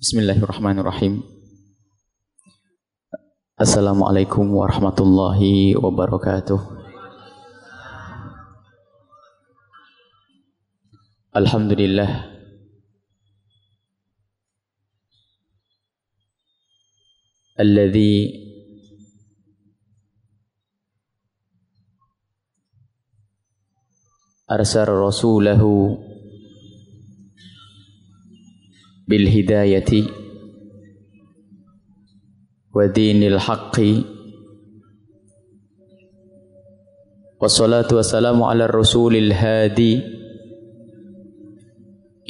Bismillahirrahmanirrahim. Assalamualaikum warahmatullahi wabarakatuh. Alhamdulillah. Alladhi arsal rasulahu بالهداية ودين الحق. والصلاة والسلام على الرسول الهادي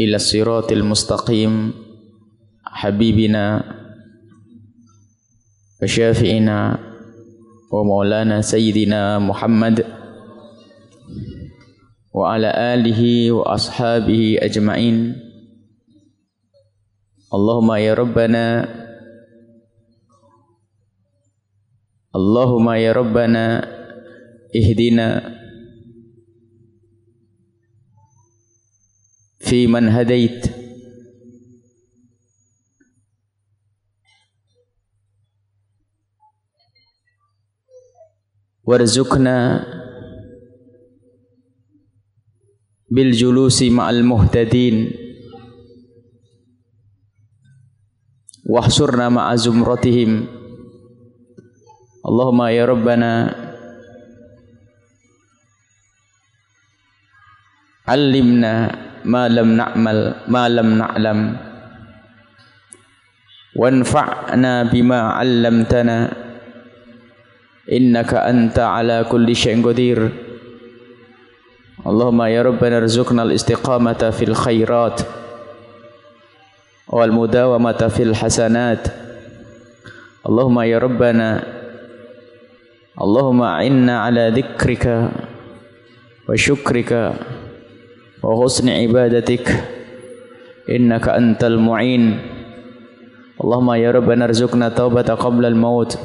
إلى الصراط المستقيم حبيبنا وشافعنا ومولانا سيدنا محمد وعلى آله وأصحابه أجمعين. اللهم يا ربنا اللهم يا ربنا اهدنا في من هديت. وارزقنا بالجلوس مع المهتدين. Wahsurna ma'a zumratihim Allahumma ya Rabbana allimna ma lam na'mal ma lam na'lam wanfa'na bima 'allamtana innaka anta ala kulli syai'in qadir Allahumma ya Rabbana arzuqna al-istiqamata fil khairat والمداومة في الحسنات. اللهم يا ربنا اللهم أعنا على ذكرك وشكرك وحسن عبادتك. إنك أنت المعين. اللهم يا ربنا ارزقنا توبة قبل الموت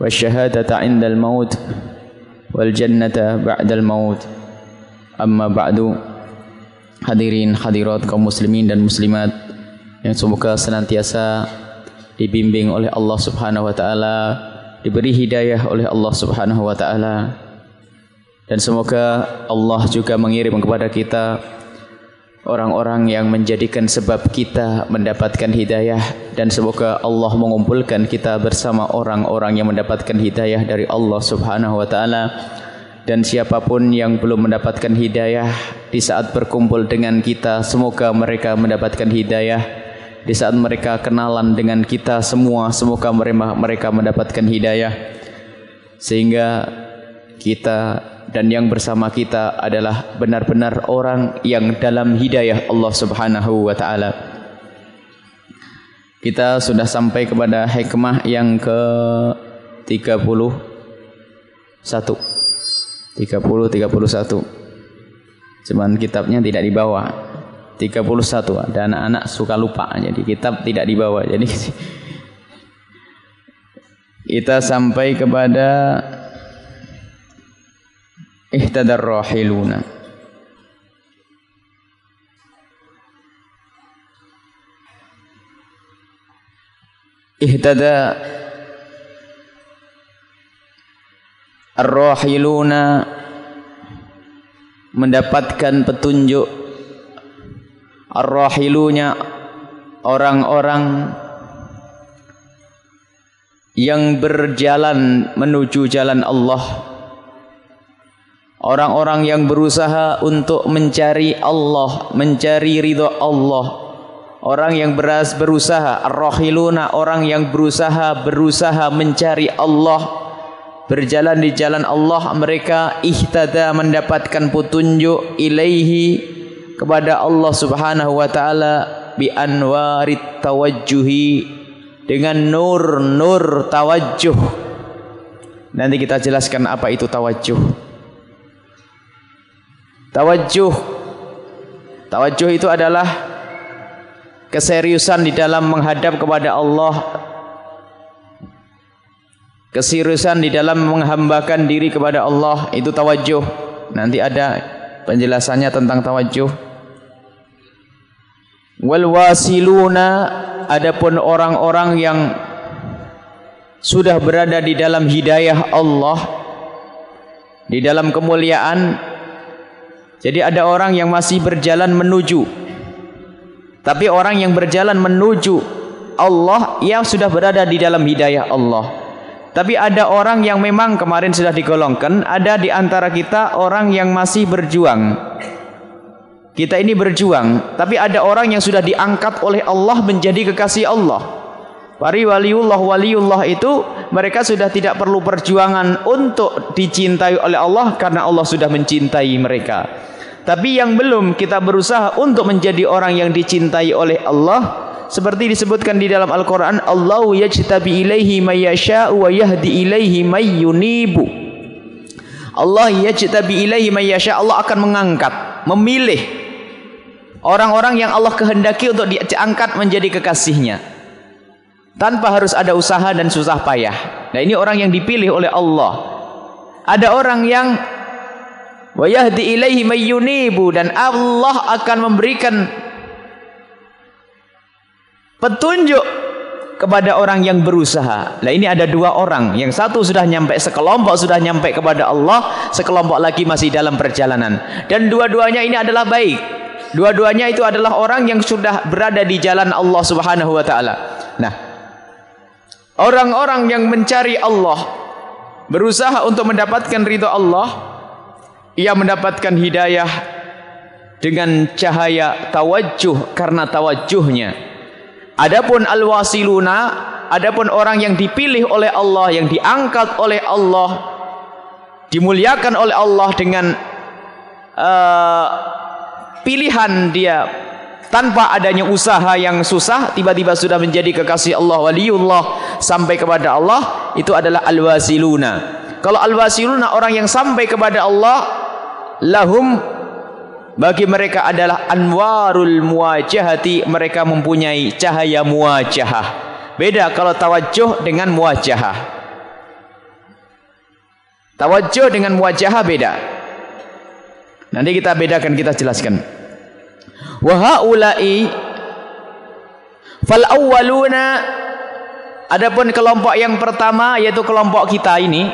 والشهادة عند الموت والجنة بعد الموت. أما بعد hadirin hadirat kaum muslimin dan muslimat. Yang semoga senantiasa dibimbing oleh Allah Subhanahu wa taala, diberi hidayah oleh Allah Subhanahu wa taala. Dan semoga Allah juga mengirim kepada kita orang-orang yang menjadikan sebab kita mendapatkan hidayah. Dan semoga Allah mengumpulkan kita bersama orang-orang yang mendapatkan hidayah dari Allah Subhanahu wa taala. Dan siapa pun yang belum mendapatkan hidayah di saat berkumpul dengan kita semoga mereka mendapatkan hidayah di saat mereka kenalan dengan kita semua semoga mereka mendapatkan hidayah sehingga kita dan yang bersama kita adalah benar-benar orang yang dalam hidayah Allah Subhanahu wa taala. Kita sudah sampai kepada hikmah yang ke 31. 30 31. Cuman kitabnya tidak dibawa. 31 ada anak-anak suka lupa. Jadi kitab tidak dibawa. Jadi kita sampai kepada ihtadar rahiluna ihtada ar-rahiluna mendapatkan petunjuk ar-rahilunya orang-orang yang berjalan menuju jalan Allah. Orang-orang yang berusaha untuk mencari Allah mencari ridha Allah. Orang yang beras berusaha ar-rahiluna orang yang berusaha berusaha mencari Allah. Berjalan di jalan Allah mereka ihtada mendapatkan petunjuk ilaihi kepada Allah Subhanahu wa taala bi anwarit tawajjuhi dengan nur-nur tawajjuh. Nanti kita jelaskan apa itu tawajjuh. Tawajjuh Tawajjuh itu adalah keseriusan di dalam menghadap kepada Allah. Keseriusan di dalam menghambakan diri kepada Allah itu tawajjuh. Nanti ada penjelasannya tentang tawajjuh. Wal wasiluna adapun orang-orang yang sudah berada di dalam hidayah Allah di dalam kemuliaan jadi ada orang yang masih berjalan menuju. Tapi orang yang berjalan menuju Allah yang sudah berada di dalam hidayah Allah. Tapi ada orang yang memang kemarin sudah digolongkan ada di antara kita orang yang masih berjuang kita ini berjuang, tapi ada orang yang sudah diangkat oleh Allah menjadi kekasih Allah. Para waliullah waliullah itu mereka sudah tidak perlu perjuangan untuk dicintai oleh Allah karena Allah sudah mencintai mereka. Tapi yang belum kita berusaha untuk menjadi orang yang dicintai oleh Allah seperti disebutkan di dalam Al-Qur'an Allahu yajtabi ilaihi may yasha'u wa yahdi ilaihi may. Allah yajtabi ilaihi may Allah akan mengangkat, memilih Orang-orang yang Allah kehendaki untuk diangkat menjadi kekasihnya. Tanpa harus ada usaha dan susah payah. Nah ini orang yang dipilih oleh Allah. Ada orang yang wa yahdi ilaihi dan Allah akan memberikan petunjuk kepada orang yang berusaha. Nah ini ada dua orang, yang satu sudah nyampe sekelompok sudah nyampe kepada Allah, sekelompok lagi masih dalam perjalanan. Dan dua-duanya ini adalah baik. Dua-duanya itu adalah orang yang sudah berada di jalan Allah Subhanahu wa taala. Nah, orang-orang yang mencari Allah, berusaha untuk mendapatkan ridho Allah, ia mendapatkan hidayah dengan cahaya tawajjuh karena tawajjuhnya. Adapun al-wasiluna, adapun orang yang dipilih oleh Allah, yang diangkat oleh Allah, dimuliakan oleh Allah dengan uh, pilihan dia tanpa adanya usaha yang susah tiba-tiba sudah menjadi kekasih Allah waliullah sampai kepada Allah itu adalah al-wasiluna. Kalau al-wasiluna orang yang sampai kepada Allah lahum bagi mereka adalah anwarul muwajahati mereka mempunyai cahaya muwajahah. Beda kalau tawajjuh dengan muwajahah. Tawajjuh dengan muwajahah beda nanti kita bedakan kita jelaskan. Wa haula'i fal awwaluna. Adapun kelompok yang pertama yaitu kelompok kita ini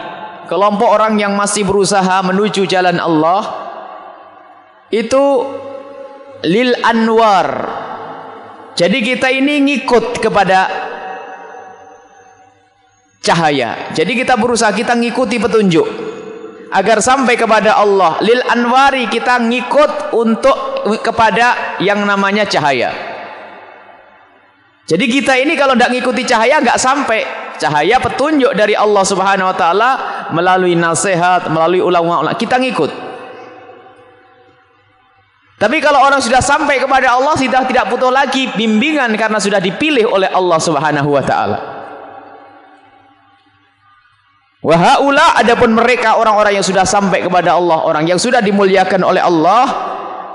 kelompok orang yang masih berusaha menuju jalan Allah itu lil anwar. Jadi kita ini ngikut kepada cahaya. Jadi kita berusaha kita ngikuti petunjuk agar sampai kepada Allah. Lil anwari kita ngikut untuk kepada yang namanya cahaya. Jadi kita ini kalau tidak ngikuti cahaya nggak sampai. Cahaya petunjuk dari Allah subhanahu wa ta'ala melalui nasihat melalui ulama-ulama. Kita ngikut. Tapi kalau orang sudah sampai kepada Allah sudah tidak butuh lagi bimbingan karena sudah dipilih oleh Allah subhanahu wa ta'ala Wahaula adapun mereka orang-orang yang sudah sampai kepada Allah, orang yang sudah dimuliakan oleh Allah,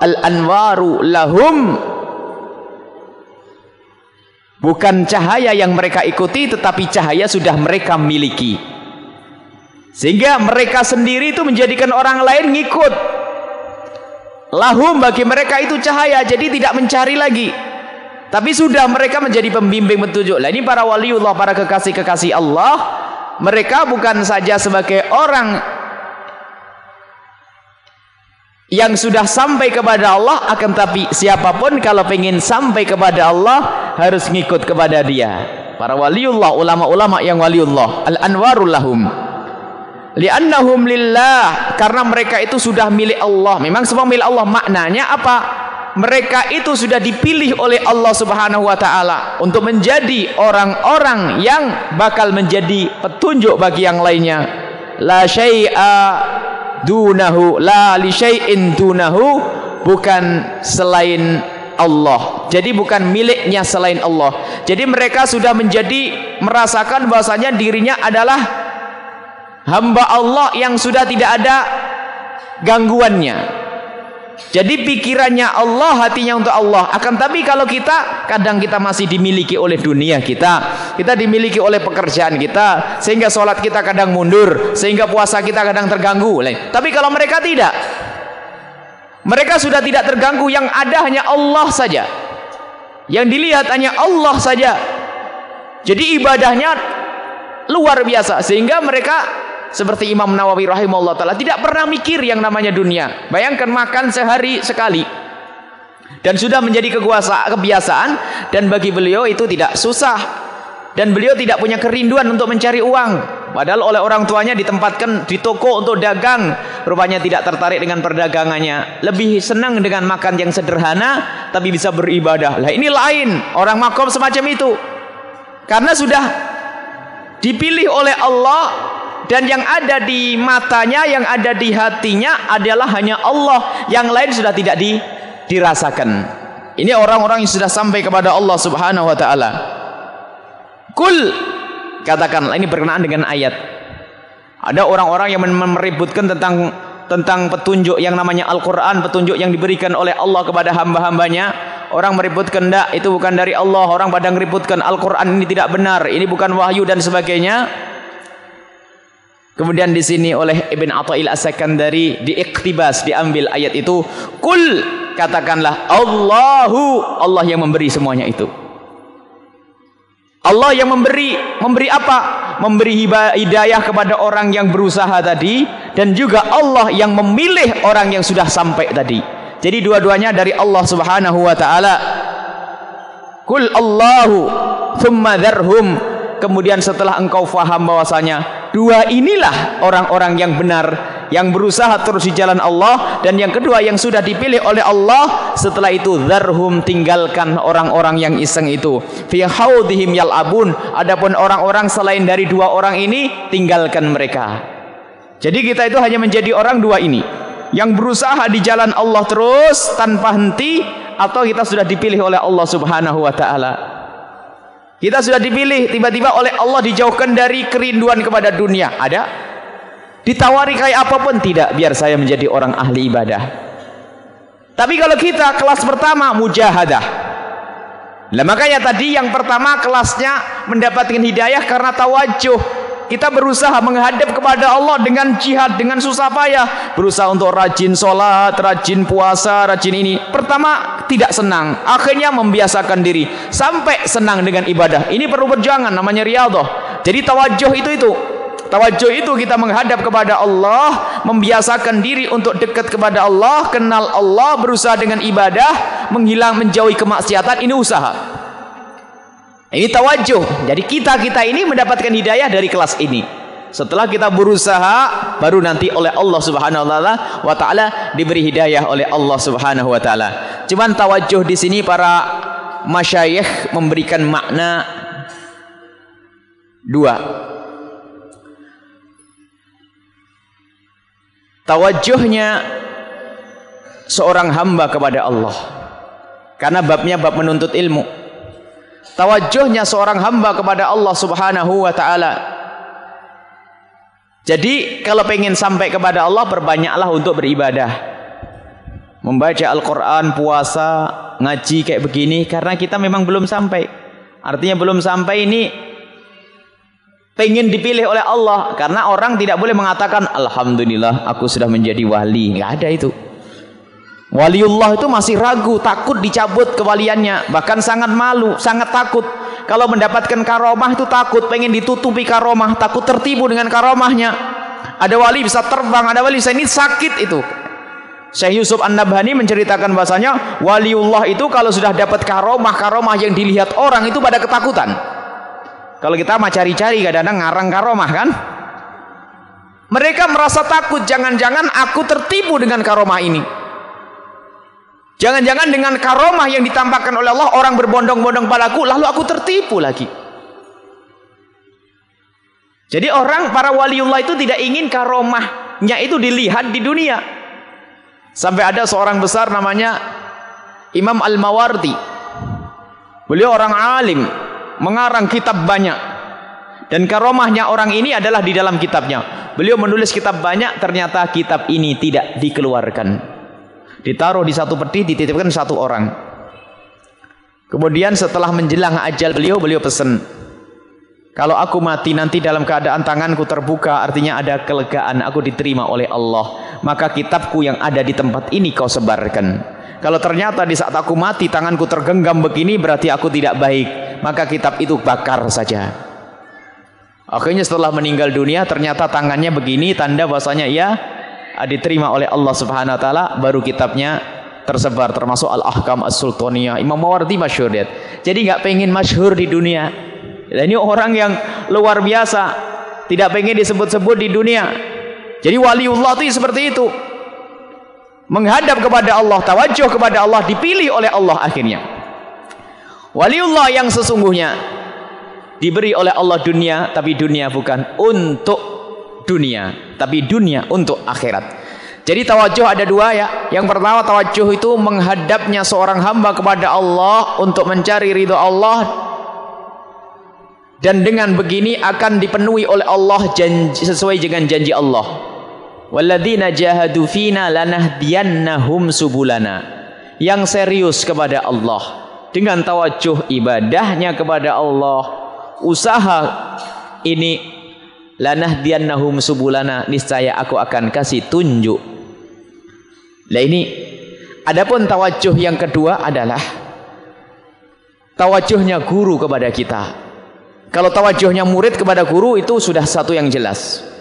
al-anwaru lahum bukan cahaya yang mereka ikuti tetapi cahaya sudah mereka miliki. Sehingga mereka sendiri itu menjadikan orang lain ngikut. Lahum bagi mereka itu cahaya, jadi tidak mencari lagi. Tapi sudah mereka menjadi pembimbing petunjuk. Lah ini para waliullah, para kekasih-kekasih Allah mereka bukan saja sebagai orang yang sudah sampai kepada Allah akan tapi siapa pun kalau ingin sampai kepada Allah harus ngikut kepada dia. Para waliullah ulama-ulama yang waliullah al-anwarul lahum. Li'annahum lillah karena mereka itu sudah milik Allah. Memang semua milik Allah. Maknanya apa mereka itu sudah dipilih oleh Allah Subhanahu wa taala untuk menjadi orang-orang yang bakal menjadi petunjuk bagi yang lainnya. La syai'a dunahu la li syai'in dunahu bukan selain Allah. Jadi bukan miliknya selain Allah. Jadi mereka sudah menjadi merasakan bahwasanya dirinya adalah hamba Allah yang sudah tidak ada gangguannya jadi pikirannya Allah, hatinya untuk Allah. Akan tapi kalau kita kadang kita masih dimiliki oleh dunia kita, kita dimiliki oleh pekerjaan kita, sehingga sholat kita kadang mundur, sehingga puasa kita kadang terganggu. Tapi kalau mereka tidak, mereka sudah tidak terganggu. Yang ada hanya Allah saja. Yang dilihat hanya Allah saja. Jadi ibadahnya luar biasa sehingga mereka seperti Imam Nawawi rahimahullah taala. Tidak pernah mikir yang namanya dunia. Bayangkan makan sehari sekali. Dan sudah menjadi kekuasa kebiasaan dan bagi beliau itu tidak susah. Dan beliau tidak punya kerinduan untuk mencari uang. Padahal oleh orang tuanya ditempatkan di toko untuk dagang. Rupanya tidak tertarik dengan perdagangannya. Lebih senang dengan makan yang sederhana tapi bisa beribadah. Lah ini lain. Orang makom semacam itu. Karena sudah dipilih oleh Allah dan yang ada di matanya yang ada di hatinya adalah hanya Allah yang lain sudah tidak di dirasakan. Ini orang-orang yang sudah sampai kepada Allah Subhanahu wa taala. Kul katakan ini berkenaan dengan ayat. Ada orang-orang yang meributkan tentang tentang petunjuk yang namanya Al-Quran, petunjuk yang diberikan oleh Allah kepada hamba-hambanya. Orang meributkan tidak, itu bukan dari Allah. Orang pada meributkan Al-Quran ini tidak benar, ini bukan wahyu dan sebagainya. Kemudian di sini oleh Ibn Atta'il As-Sakandari diiktibas, diambil ayat itu. Kul katakanlah Allahu Allah yang memberi semuanya itu. Allah yang memberi memberi apa? Memberi hidayah kepada orang yang berusaha tadi dan juga Allah yang memilih orang yang sudah sampai tadi. Jadi dua-duanya dari Allah subhanahu wa ta'ala. Kul Allahu thumma dharhum kemudian setelah engkau faham bahwasanya dua inilah orang-orang yang benar yang berusaha terus di jalan Allah dan yang kedua yang sudah dipilih oleh Allah setelah itu zarhum tinggalkan orang-orang yang iseng itu. Fi haudihim yal'abun. Adapun orang-orang selain dari dua orang ini tinggalkan mereka. Jadi kita itu hanya menjadi orang dua ini yang berusaha di jalan Allah terus tanpa henti atau kita sudah dipilih oleh Allah Subhanahu wa taala kita sudah dipilih tiba-tiba oleh Allah dijauhkan dari kerinduan kepada dunia ada Ditawari kayak apa pun tidak, biar saya menjadi orang ahli ibadah. Tapi kalau kita kelas pertama mujahadah. Nah, makanya tadi yang pertama kelasnya mendapatkan hidayah karena tawajuh. Kita berusaha menghadap kepada Allah dengan jihad, dengan susah payah. Berusaha untuk rajin sholat, rajin puasa, rajin ini. Pertama tidak senang. Akhirnya membiasakan diri. Sampai senang dengan ibadah. Ini perlu perjuangan, namanya riyadhah. Jadi tawajuh itu itu. Tawajuh itu kita menghadap kepada Allah, membiasakan diri untuk dekat kepada Allah, kenal Allah, berusaha dengan ibadah, menghilang menjauhi kemaksiatan, ini usaha. Ini tawajuh. Jadi kita-kita ini mendapatkan hidayah dari kelas ini. Setelah kita berusaha, baru nanti oleh Allah Subhanahu wa taala diberi hidayah oleh Allah Subhanahu wa taala. Cuman tawajuh di sini para masyayikh memberikan makna dua. tawajuhnya seorang hamba kepada Allah karena babnya bab menuntut ilmu tawajuhnya seorang hamba kepada Allah subhanahu wa ta'ala. Jadi kalau pengen sampai kepada Allah perbanyaklah untuk beribadah. Membaca Al-Quran, puasa, ngaji kayak begini karena kita memang belum sampai. Artinya belum sampai ini pengen dipilih oleh Allah karena orang tidak boleh mengatakan alhamdulillah aku sudah menjadi wali. Nggak ada itu waliullah itu masih ragu takut dicabut kewaliannya. Bahkan sangat malu sangat takut. Kalau mendapatkan karomah itu takut pengen ditutupi karomah takut tertipu dengan karomahnya. Ada wali bisa terbang ada wali bisa ini sakit itu. Syekh Yusuf An-Nabhani menceritakan bahasanya waliullah itu kalau sudah dapat karomah karomah yang dilihat orang itu pada ketakutan. Kalau kita mah cari-cari kadang-kadang ngarang karomah kan? Mereka merasa takut jangan-jangan aku tertipu dengan karomah ini. Jangan-jangan dengan karomah yang ditampakkan oleh Allah orang berbondong-bondong padaku lalu aku tertipu lagi. Jadi orang para waliullah itu tidak ingin karomahnya itu dilihat di dunia. Sampai ada seorang besar namanya Imam Al-Mawardi. Beliau orang alim, mengarang kitab banyak dan karomahnya orang ini adalah di dalam kitabnya beliau menulis kitab banyak ternyata kitab ini tidak dikeluarkan ditaruh di satu peti dititipkan satu orang kemudian setelah menjelang ajal beliau beliau pesan kalau aku mati nanti dalam keadaan tanganku terbuka artinya ada kelegaan aku diterima oleh Allah maka kitabku yang ada di tempat ini kau sebarkan Kalau ternyata di saat aku mati tanganku tergenggam begini berarti aku tidak baik. Maka kitab itu bakar saja. Akhirnya setelah meninggal dunia ternyata tangannya begini tanda bahwasanya ia diterima oleh Allah Subhanahu wa taala baru kitabnya tersebar termasuk Al-Ahkam As-Sultaniyah. Imam Mawardi masyhur dia. Jadi enggak pengen masyhur di dunia. Dan ini orang yang luar biasa, tidak pengen disebut-sebut di dunia. Jadi waliullah itu seperti itu menghadap kepada Allah, tawajuh kepada Allah, dipilih oleh Allah akhirnya. Waliullah yang sesungguhnya diberi oleh Allah dunia, tapi dunia bukan untuk dunia, tapi dunia untuk akhirat. Jadi tawajuh ada dua ya. Yang pertama tawajuh itu menghadapnya seorang hamba kepada Allah untuk mencari ridho Allah dan dengan begini akan dipenuhi oleh Allah janji, sesuai dengan janji Allah. Walladzina jahadu fina lanahdiyannahum subulana. Yang serius kepada Allah dengan tawajuh ibadahnya kepada Allah, usaha ini lanahdiyannahum subulana niscaya aku akan kasih tunjuk. Lah ini adapun tawajuh yang kedua adalah tawajuhnya guru kepada kita. Kalau tawajuhnya murid kepada guru itu sudah satu yang jelas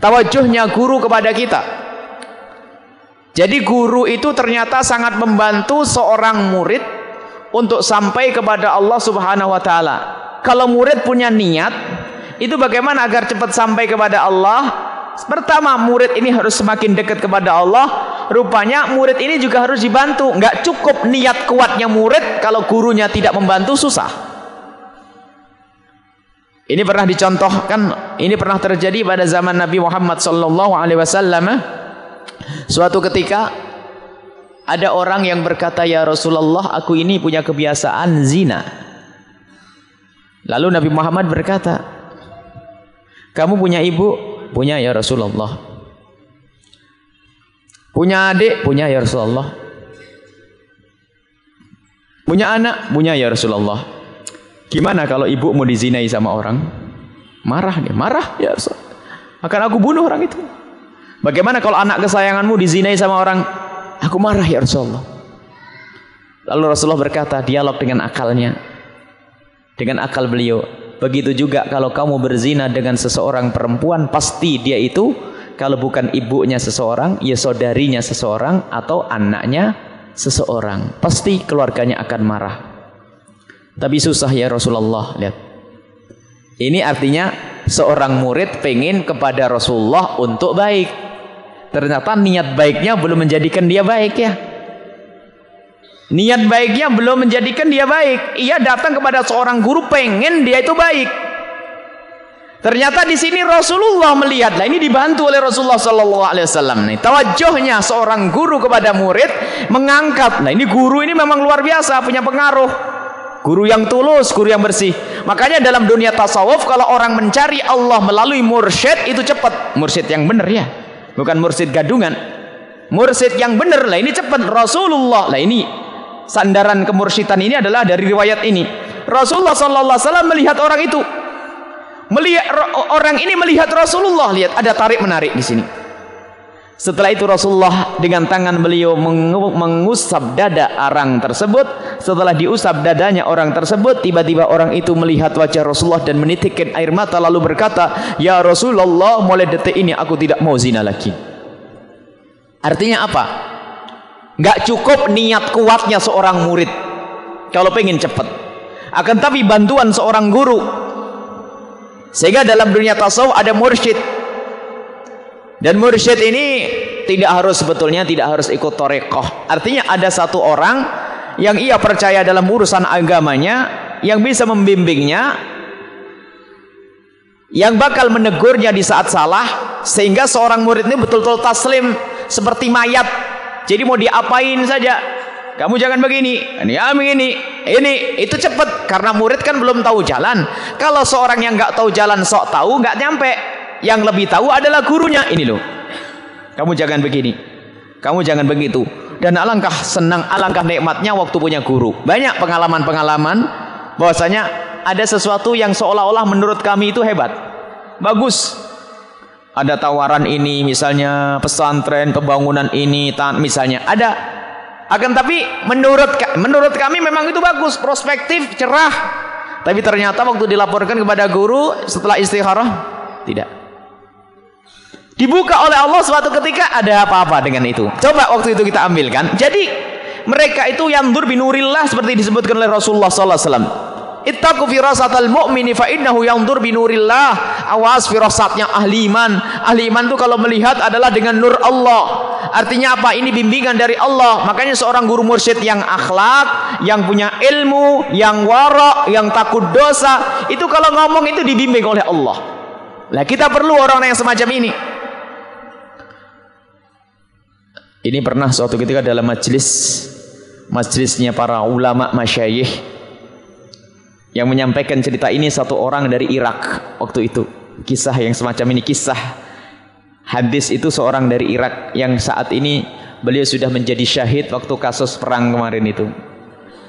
tawajuhnya guru kepada kita jadi guru itu ternyata sangat membantu seorang murid untuk sampai kepada Allah subhanahu wa ta'ala kalau murid punya niat itu bagaimana agar cepat sampai kepada Allah pertama murid ini harus semakin dekat kepada Allah rupanya murid ini juga harus dibantu nggak cukup niat kuatnya murid kalau gurunya tidak membantu susah ini pernah dicontohkan, ini pernah terjadi pada zaman Nabi Muhammad sallallahu alaihi wasallam. Suatu ketika ada orang yang berkata, "Ya Rasulullah, aku ini punya kebiasaan zina." Lalu Nabi Muhammad berkata, "Kamu punya ibu?" "Punya ya Rasulullah." "Punya adik?" "Punya ya Rasulullah." "Punya anak?" "Punya ya Rasulullah." Gimana kalau ibu mau dizinai sama orang? Marah dia, marah ya Rasul. Akan aku bunuh orang itu. Bagaimana kalau anak kesayanganmu dizinai sama orang? Aku marah ya Rasulullah. Lalu Rasulullah berkata, dialog dengan akalnya. Dengan akal beliau. Begitu juga kalau kamu berzina dengan seseorang perempuan, pasti dia itu kalau bukan ibunya seseorang, ya saudarinya seseorang atau anaknya seseorang. Pasti keluarganya akan marah. Tapi susah ya Rasulullah. Lihat. Ini artinya seorang murid pengen kepada Rasulullah untuk baik. Ternyata niat baiknya belum menjadikan dia baik ya. Niat baiknya belum menjadikan dia baik. Ia datang kepada seorang guru pengen dia itu baik. Ternyata di sini Rasulullah melihat. Nah ini dibantu oleh Rasulullah Sallallahu Alaihi Wasallam. Nih tawajuhnya seorang guru kepada murid mengangkat. Nah ini guru ini memang luar biasa punya pengaruh. Guru yang tulus, guru yang bersih. Makanya dalam dunia tasawuf kalau orang mencari Allah melalui mursyid itu cepat. Mursyid yang benar ya. Bukan mursyid gadungan. Mursyid yang benar lah ini cepat. Rasulullah lah ini sandaran kemursyidan ini adalah dari riwayat ini. Rasulullah sallallahu alaihi wasallam melihat orang itu. Melihat orang ini melihat Rasulullah, lihat ada tarik menarik di sini. Setelah itu Rasulullah dengan tangan beliau mengusap dada orang tersebut. Setelah diusap dadanya orang tersebut, tiba-tiba orang itu melihat wajah Rasulullah dan menitikkan air mata lalu berkata, "Ya Rasulullah, mulai detik ini aku tidak mau zina lagi." Artinya apa? Gak cukup niat kuatnya seorang murid kalau pengen cepat. Akan tapi bantuan seorang guru. Sehingga dalam dunia tasawuf ada mursyid dan mursyid ini tidak harus sebetulnya tidak harus ikut torekoh. Artinya ada satu orang yang ia percaya dalam urusan agamanya, yang bisa membimbingnya, yang bakal menegurnya di saat salah, sehingga seorang murid ini betul-betul taslim seperti mayat. Jadi mau diapain saja, kamu jangan begini, ini ya begini, ini itu cepat. Karena murid kan belum tahu jalan. Kalau seorang yang nggak tahu jalan sok tahu nggak nyampe. Yang lebih tahu adalah gurunya. Ini loh. Kamu jangan begini. Kamu jangan begitu. Dan alangkah senang alangkah nikmatnya waktu punya guru. Banyak pengalaman-pengalaman bahwasanya ada sesuatu yang seolah-olah menurut kami itu hebat. Bagus ada tawaran ini misalnya pesantren pembangunan ini misalnya ada Akan tapi menurut menurut kami memang itu bagus, prospektif, cerah. Tapi ternyata waktu dilaporkan kepada guru setelah istikharah tidak. Dibuka oleh Allah suatu ketika ada apa-apa dengan itu. Coba waktu itu kita ambilkan. Jadi mereka itu yang dur binurillah seperti disebutkan oleh Rasulullah wasallam. Ittaqu firasatal mu'mini fa innahu yanzur bi nurillah. Awas firasatnya ahli iman. Ahli iman itu kalau melihat adalah dengan nur Allah. Artinya apa? Ini bimbingan dari Allah. Makanya seorang guru mursyid yang akhlak, yang punya ilmu, yang warok, yang takut dosa, itu kalau ngomong itu dibimbing oleh Allah. Lah kita perlu orang yang semacam ini. Ini pernah suatu ketika dalam majlis majlisnya para ulama masyayikh yang menyampaikan cerita ini satu orang dari Irak waktu itu. Kisah yang semacam ini kisah hadis itu seorang dari Irak yang saat ini beliau sudah menjadi syahid waktu kasus perang kemarin itu.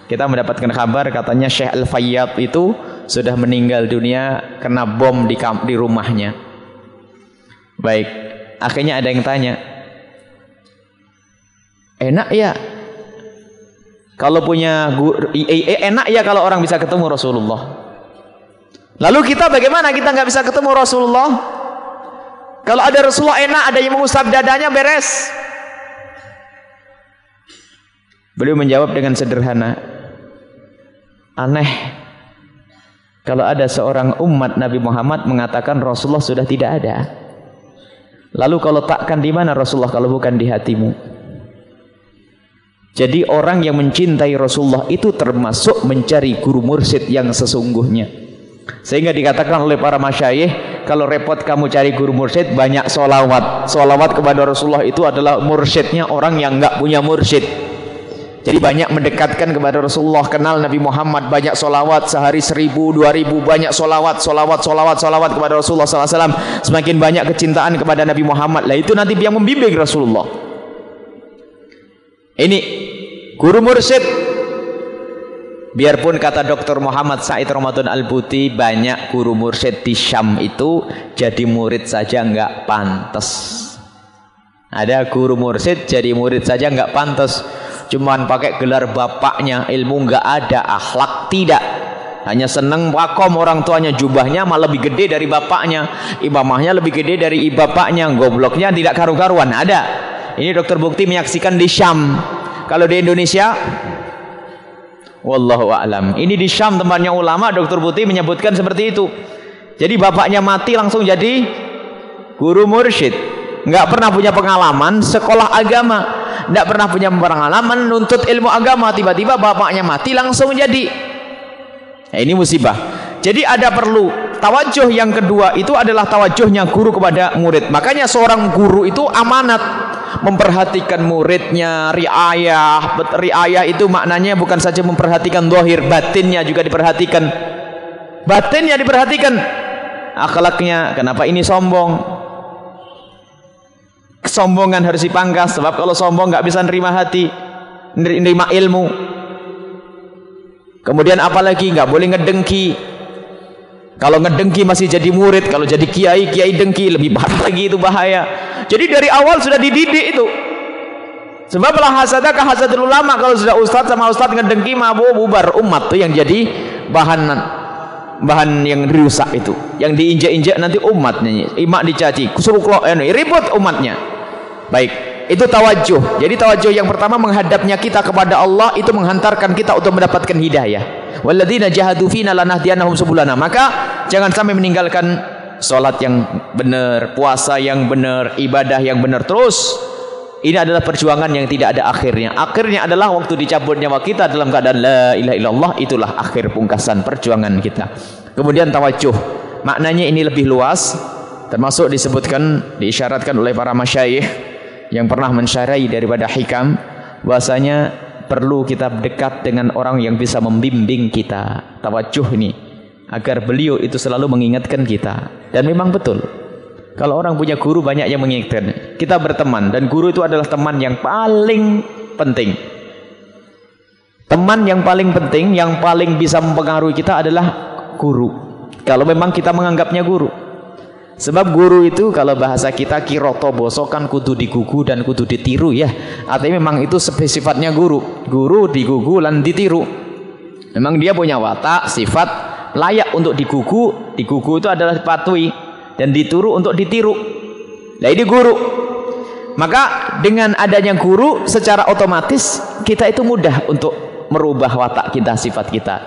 Kita mendapatkan kabar katanya Syekh Al-Fayyad itu sudah meninggal dunia kena bom di di rumahnya. Baik, akhirnya ada yang tanya. Enak ya kalau punya enak ya kalau orang bisa ketemu Rasulullah. Lalu kita bagaimana kita nggak bisa ketemu Rasulullah? Kalau ada Rasulullah enak, ada yang mengusap dadanya beres. Beliau menjawab dengan sederhana. Aneh. Kalau ada seorang umat Nabi Muhammad mengatakan Rasulullah sudah tidak ada. Lalu kalau takkan di mana Rasulullah kalau bukan di hatimu? Jadi orang yang mencintai Rasulullah itu termasuk mencari guru mursyid yang sesungguhnya. Sehingga dikatakan oleh para masyayikh, kalau repot kamu cari guru mursyid, banyak solawat. Solawat kepada Rasulullah itu adalah mursyidnya orang yang enggak punya mursyid. Jadi banyak mendekatkan kepada Rasulullah, kenal Nabi Muhammad, banyak solawat, sehari seribu, dua ribu, banyak solawat, solawat, solawat, solawat kepada Rasulullah SAW. Semakin banyak kecintaan kepada Nabi Muhammad, lah itu nanti yang membimbing Rasulullah. Ini guru mursyid Biarpun kata Dr. Muhammad Said Ramadan Al-Buti banyak guru mursyid di Syam itu jadi murid saja enggak pantas. Ada guru mursyid jadi murid saja enggak pantas. Cuman pakai gelar bapaknya, ilmu enggak ada, akhlak tidak. Hanya seneng wakom orang tuanya jubahnya malah lebih gede dari bapaknya, imamahnya lebih gede dari bapaknya, gobloknya tidak karu-karuan. Ada. Ini dokter bukti menyaksikan di Syam. Kalau di Indonesia Wallahu a'lam. Ini di Syam tempatnya ulama Dokter Putih menyebutkan seperti itu. Jadi bapaknya mati langsung jadi guru mursyid. Enggak pernah punya pengalaman sekolah agama, enggak pernah punya pengalaman nuntut ilmu agama, tiba-tiba bapaknya mati langsung jadi. Nah, ini musibah. Jadi ada perlu tawajuh yang kedua itu adalah tawajuhnya guru kepada murid. Makanya seorang guru itu amanat memperhatikan muridnya, riayah. Riayah itu maknanya bukan saja memperhatikan dohir, batinnya juga diperhatikan. Batinnya diperhatikan. Akhlaknya, kenapa ini sombong? Kesombongan harus dipangkas sebab kalau sombong nggak bisa nerima hati, nerima ilmu. Kemudian apalagi nggak boleh ngedengki, kalau ngedengki masih jadi murid, kalau jadi kiai, kiai dengki lebih parah lagi itu bahaya. Jadi dari awal sudah dididik itu. Sebab lah hasadah ke hasadul ulama kalau sudah ustaz sama ustaz ngedengki mabu bubar umat tuh yang jadi bahan bahan yang rusak itu. Yang diinjak-injak nanti umatnya. Imak dicaci, suruh eh, ribut umatnya. Baik, itu tawajuh. Jadi tawajuh yang pertama menghadapnya kita kepada Allah itu menghantarkan kita untuk mendapatkan hidayah. Walladzina jahadu fina lanahdiyanahum subulana. Maka jangan sampai meninggalkan salat yang benar, puasa yang benar, ibadah yang benar terus. Ini adalah perjuangan yang tidak ada akhirnya. Akhirnya adalah waktu dicabut nyawa kita dalam keadaan la ilaha illallah itulah akhir pungkasan perjuangan kita. Kemudian tawajuh. Maknanya ini lebih luas termasuk disebutkan diisyaratkan oleh para masyayikh yang pernah mensyarahi daripada hikam bahasanya perlu kita dekat dengan orang yang bisa membimbing kita tawajuh ini agar beliau itu selalu mengingatkan kita dan memang betul kalau orang punya guru banyak yang mengingatkan kita berteman dan guru itu adalah teman yang paling penting teman yang paling penting yang paling bisa mempengaruhi kita adalah guru kalau memang kita menganggapnya guru Sebab guru itu kalau bahasa kita kiroto bosokan kudu digugu dan kudu ditiru ya. Artinya memang itu sifatnya guru. Guru digugu dan ditiru. Memang dia punya watak, sifat layak untuk digugu. Digugu itu adalah patui dan dituru untuk ditiru. Nah ini guru. Maka dengan adanya guru secara otomatis kita itu mudah untuk merubah watak kita, sifat kita.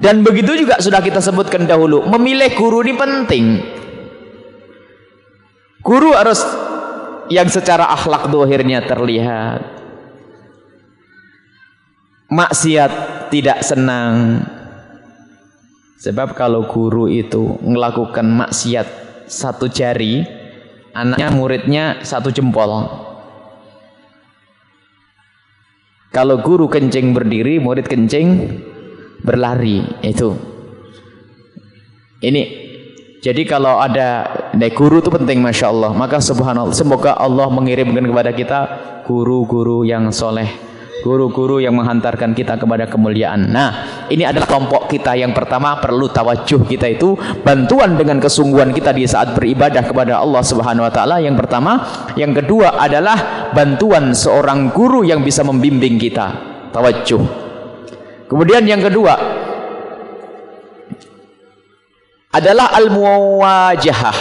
Dan begitu juga sudah kita sebutkan dahulu, memilih guru ini penting. Guru harus yang secara akhlak dohirnya terlihat. Maksiat tidak senang. Sebab kalau guru itu melakukan maksiat satu jari, anaknya muridnya satu jempol. Kalau guru kencing berdiri, murid kencing berlari. Itu. Ini jadi kalau ada guru itu penting Masya Allah. Maka subhanallah. Semoga Allah mengirimkan kepada kita guru-guru yang soleh. Guru-guru yang menghantarkan kita kepada kemuliaan. Nah, ini adalah kelompok kita yang pertama perlu tawajuh kita itu bantuan dengan kesungguhan kita di saat beribadah kepada Allah Subhanahu wa taala yang pertama, yang kedua adalah bantuan seorang guru yang bisa membimbing kita. Tawajuh. Kemudian yang kedua, adalah al-muwajahah.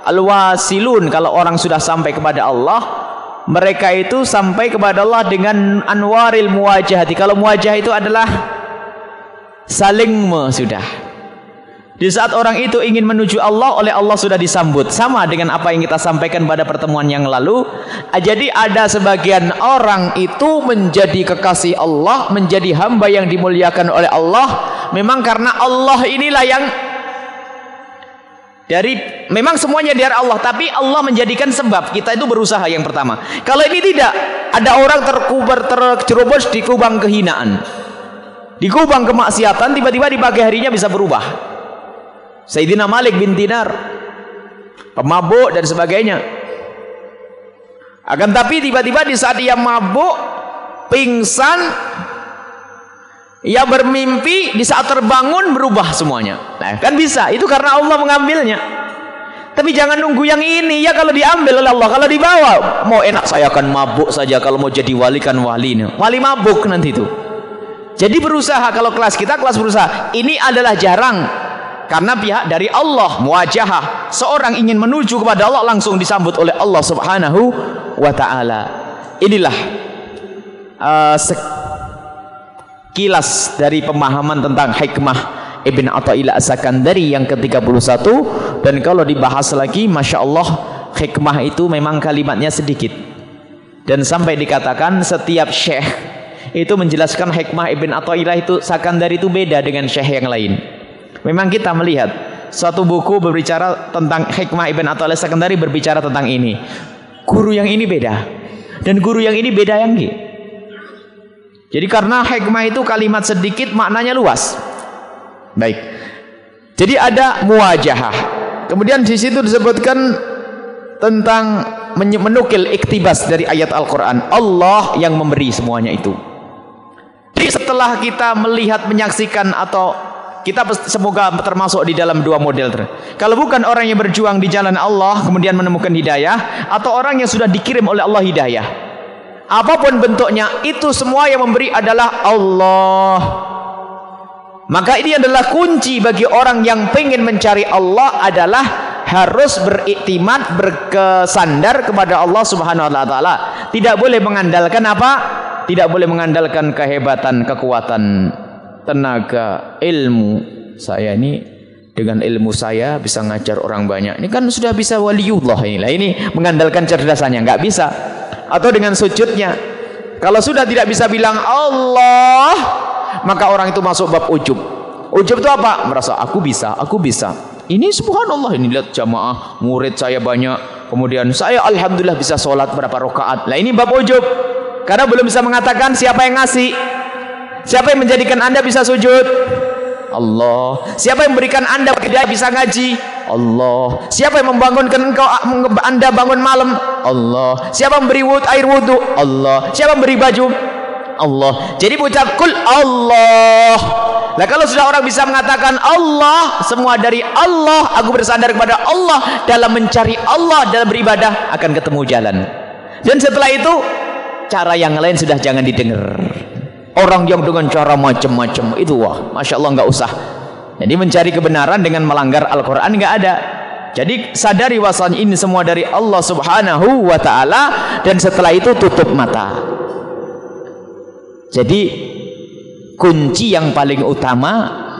Al-wasilun kalau orang sudah sampai kepada Allah, mereka itu sampai kepada Allah dengan anwaril muwajahati. Kalau muwajah itu adalah saling sudah. Di saat orang itu ingin menuju Allah, oleh Allah sudah disambut. Sama dengan apa yang kita sampaikan pada pertemuan yang lalu. Jadi ada sebagian orang itu menjadi kekasih Allah, menjadi hamba yang dimuliakan oleh Allah. Memang karena Allah inilah yang dari memang semuanya dari Allah, tapi Allah menjadikan sebab kita itu berusaha yang pertama. Kalau ini tidak, ada orang terkubar terjerobos di kubang kehinaan. Di kubang kemaksiatan tiba-tiba di pagi harinya bisa berubah. Sayyidina Malik bin Dinar pemabuk dan sebagainya. Akan tapi tiba-tiba di saat dia mabuk, pingsan, ia bermimpi di saat terbangun berubah semuanya. Nah, kan bisa. Itu karena Allah mengambilnya. Tapi jangan nunggu yang ini ya kalau diambil oleh Allah. Kalau dibawa mau enak saya akan mabuk saja kalau mau jadi wali kan wali nih. Wali mabuk nanti itu. Jadi berusaha kalau kelas kita kelas berusaha. Ini adalah jarang karena pihak dari Allah muwajahah. Seorang ingin menuju kepada Allah langsung disambut oleh Allah Subhanahu wa taala. Inilah uh, kilas dari pemahaman tentang hikmah Ibn Atta'illah As-Sakandari yang ke-31. Dan kalau dibahas lagi Masya Allah hikmah itu memang kalimatnya sedikit. Dan sampai dikatakan setiap syekh itu menjelaskan hikmah Ibn Atta'illah itu Sakandari itu beda dengan syekh yang lain. Memang kita melihat satu buku berbicara tentang hikmah Ibn Atta'illah Sakandari berbicara tentang ini. Guru yang ini beda. Dan guru yang ini beda yang ini jadi karena hikmah itu kalimat sedikit maknanya luas. Baik. Jadi ada muwajahah. Kemudian di situ disebutkan tentang menukil iktibas dari ayat Al-Qur'an. Allah yang memberi semuanya itu. Jadi setelah kita melihat menyaksikan atau kita semoga termasuk di dalam dua model Kalau bukan orang yang berjuang di jalan Allah kemudian menemukan hidayah atau orang yang sudah dikirim oleh Allah hidayah apa pun bentuknya itu semua yang memberi adalah Allah. Maka ini adalah kunci bagi orang yang ingin mencari Allah adalah harus beriktimat berkesandar kepada Allah Subhanahu wa taala. Tidak boleh mengandalkan apa? Tidak boleh mengandalkan kehebatan kekuatan tenaga ilmu. Saya ini dengan ilmu saya bisa ngajar orang banyak. Ini kan sudah bisa waliullah ini. Lah ini mengandalkan cerdasannya. Nggak bisa atau dengan sujudnya. Kalau sudah tidak bisa bilang Allah maka orang itu masuk bab ujub. Ujub itu apa? Merasa aku bisa aku bisa. Ini subhanallah ini lihat jamaah murid saya banyak. Kemudian saya alhamdulillah bisa sholat berapa rakaat. Lah ini bab ujub. Karena belum bisa mengatakan siapa yang ngasih. Siapa yang menjadikan anda bisa sujud Allah. Siapa yang memberikan anda tidak bisa ngaji? Allah. Siapa yang membangunkan engkau anda bangun malam? Allah. Siapa memberi wud, air wudhu? Allah. Siapa memberi baju? Allah. Jadi ucap kul Allah. Nah kalau sudah orang bisa mengatakan Allah, semua dari Allah, aku bersandar kepada Allah dalam mencari Allah dalam beribadah akan ketemu jalan. Dan setelah itu cara yang lain sudah jangan didengar. Orang yang dengan cara macam-macam itu wah, masya Allah nggak usah. Jadi mencari kebenaran dengan melanggar Al-Quran nggak ada. Jadi sadari wasanya ini semua dari Allah Subhanahu wa taala dan setelah itu tutup mata. Jadi kunci yang paling utama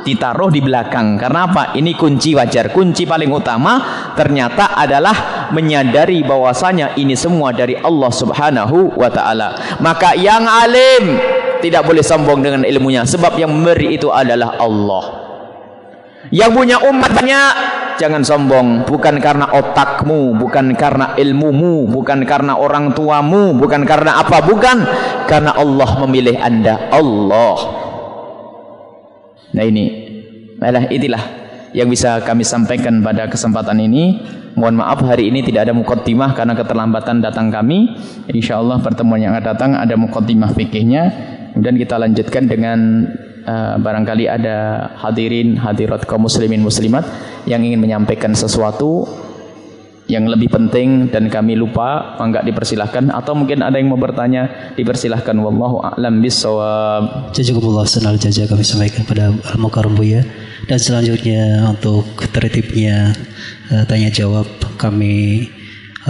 ditaruh di belakang. Karena apa? Ini kunci wajar. Kunci paling utama ternyata adalah menyadari bahwasanya ini semua dari Allah Subhanahu wa taala. Maka yang alim tidak boleh sombong dengan ilmunya. Sebab yang memberi itu adalah Allah. Yang punya umatnya jangan sombong. Bukan karena otakmu bukan karena ilmumu bukan karena orang tuamu bukan karena apa bukan. Karena Allah memilih anda. Allah. Nah ini malah itulah yang bisa kami sampaikan pada kesempatan ini. Mohon maaf hari ini tidak ada mukaddimah karena keterlambatan datang kami. Insyaallah pertemuan yang akan datang ada mukaddimah fikihnya kemudian kita lanjutkan dengan uh, barangkali ada hadirin hadirat kaum muslimin muslimat yang ingin menyampaikan sesuatu yang lebih penting dan kami lupa enggak dipersilahkan. Atau mungkin ada yang mau bertanya dipersilahkan. Wallahu a'lam bissawab. Jazakumullah senal jaza kami sampaikan pada al-mukarram ya. Dan selanjutnya untuk tertibnya uh, tanya jawab kami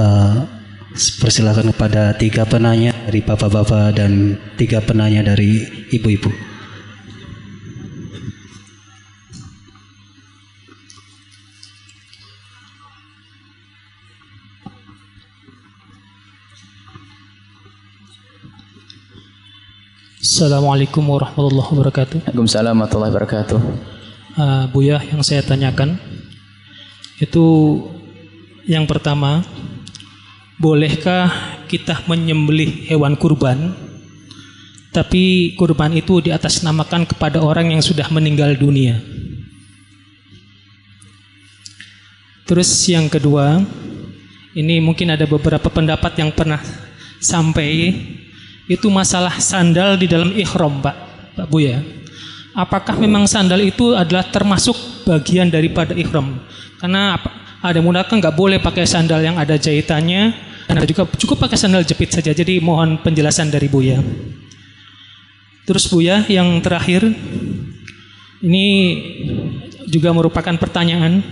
uh, persilahkan kepada tiga penanya dari bapak-bapak dan tiga penanya dari ibu-ibu Assalamualaikum warahmatullahi wabarakatuh. Waalaikumsalam warahmatullahi wabarakatuh. Uh, Buya yang saya tanyakan itu yang pertama, bolehkah kita menyembelih hewan kurban tapi kurban itu di atas namakan kepada orang yang sudah meninggal dunia? Terus yang kedua, ini mungkin ada beberapa pendapat yang pernah sampai itu masalah sandal di dalam ihram, Pak, Pak Buya. Apakah memang sandal itu adalah termasuk bagian daripada ihram? Karena ada mudah kan nggak boleh pakai sandal yang ada jahitannya, dan juga cukup pakai sandal jepit saja. Jadi mohon penjelasan dari Buya. Terus Buya yang terakhir, ini juga merupakan pertanyaan,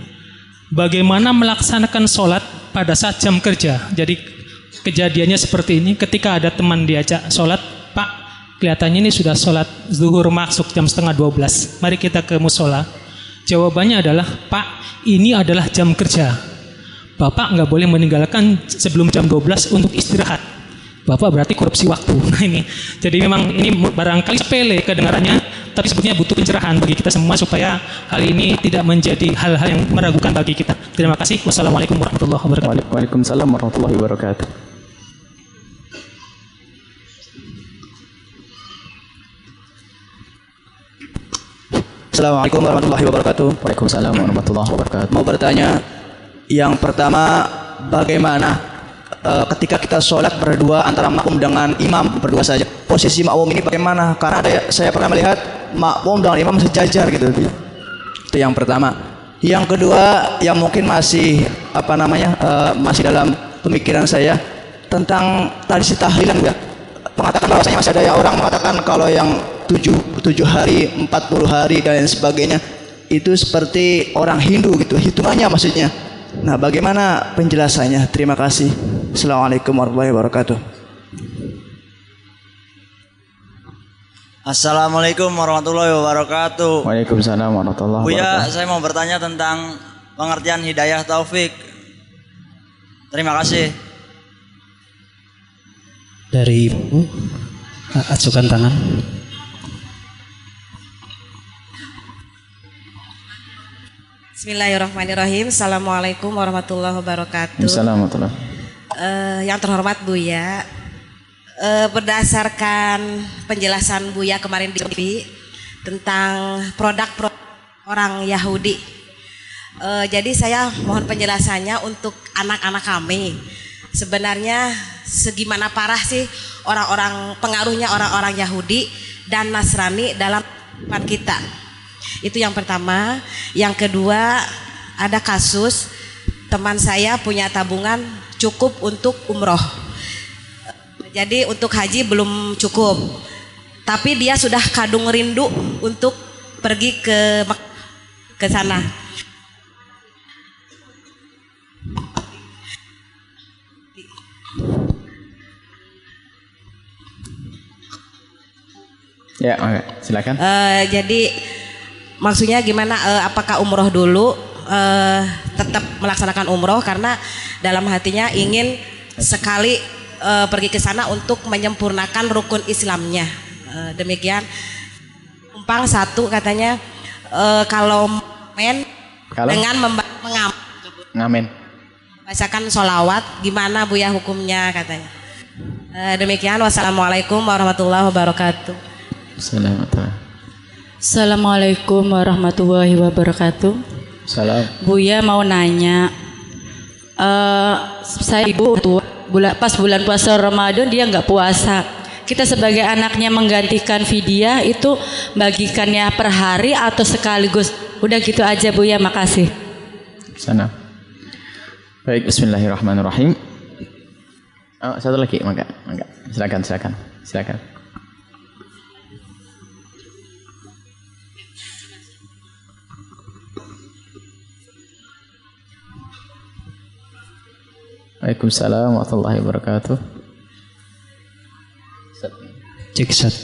bagaimana melaksanakan sholat pada saat jam kerja? Jadi kejadiannya seperti ini ketika ada teman diajak sholat pak kelihatannya ini sudah sholat zuhur masuk jam setengah 12 mari kita ke musola jawabannya adalah pak ini adalah jam kerja bapak nggak boleh meninggalkan sebelum jam 12 untuk istirahat. Bapak berarti korupsi waktu. Nah ini. Jadi memang ini barangkali sepele kedengarannya tapi sebetulnya butuh pencerahan bagi kita semua supaya hal ini tidak menjadi hal-hal yang meragukan bagi kita. Terima kasih. Wassalamualaikum warahmatullahi wabarakatuh. Waalaikumsalam warahmatullahi wabarakatuh. Assalamualaikum warahmatullahi wabarakatuh. Waalaikumsalam warahmatullahi wabarakatuh. Mau bertanya, yang pertama bagaimana uh, ketika kita sholat berdua antara makmum dengan imam berdua saja. Posisi makmum ini bagaimana? Karena ada saya pernah melihat makmum dengan imam sejajar gitu. Itu yang pertama. Yang kedua yang mungkin masih apa namanya uh, masih dalam pemikiran saya tentang tradisi tahlilan ya. Mengatakan bahwasanya masih ada yang orang mengatakan kalau yang tujuh, tujuh hari, empat puluh hari dan lain sebagainya itu seperti orang Hindu gitu hitungannya maksudnya. Nah bagaimana penjelasannya? Terima kasih. Assalamualaikum warahmatullahi wabarakatuh. Assalamualaikum warahmatullahi wabarakatuh. Waalaikumsalam warahmatullahi wabarakatuh. Buya, saya mau bertanya tentang pengertian hidayah taufik. Terima kasih. Dari ibu, acukan tangan. Bismillahirrahmanirrahim. Assalamualaikum warahmatullahi wabarakatuh. Assalamualaikum. Uh, yang terhormat Buya, uh, berdasarkan penjelasan Buya kemarin di TV tentang produk, produk orang Yahudi. Uh, jadi saya mohon penjelasannya untuk anak-anak kami. Sebenarnya segimana parah sih orang-orang pengaruhnya orang-orang Yahudi dan Nasrani dalam kita. Itu yang pertama. Yang kedua, ada kasus teman saya punya tabungan cukup untuk umroh. Jadi untuk haji belum cukup. Tapi dia sudah kadung rindu untuk pergi ke ke sana. Ya, oke. silakan. Eh, jadi maksudnya gimana? eh, apakah umroh dulu? eh, tetap melaksanakan umroh karena dalam hatinya ingin sekali eh, pergi ke sana untuk menyempurnakan rukun Islamnya. Eh, demikian. Umpang satu katanya eh, kalau men Kalau? dengan mengam Ngamen. bacakan solawat gimana bu ya hukumnya katanya. Eh, demikian wassalamualaikum warahmatullahi wabarakatuh. Assalamualaikum. Assalamualaikum warahmatullahi wabarakatuh. Salam. Buya mau nanya, eh saya ibu tua, bulan, pas bulan puasa Ramadan dia nggak puasa. Kita sebagai anaknya menggantikan vidya itu bagikannya per hari atau sekaligus. Udah gitu aja Bu ya, makasih. Sana. Baik, bismillahirrahmanirrahim. Oh, satu lagi, mangga, mangga. Silakan, silakan. Silakan. Waalaikumsalam warahmatullahi wabarakatuh. Cek sat.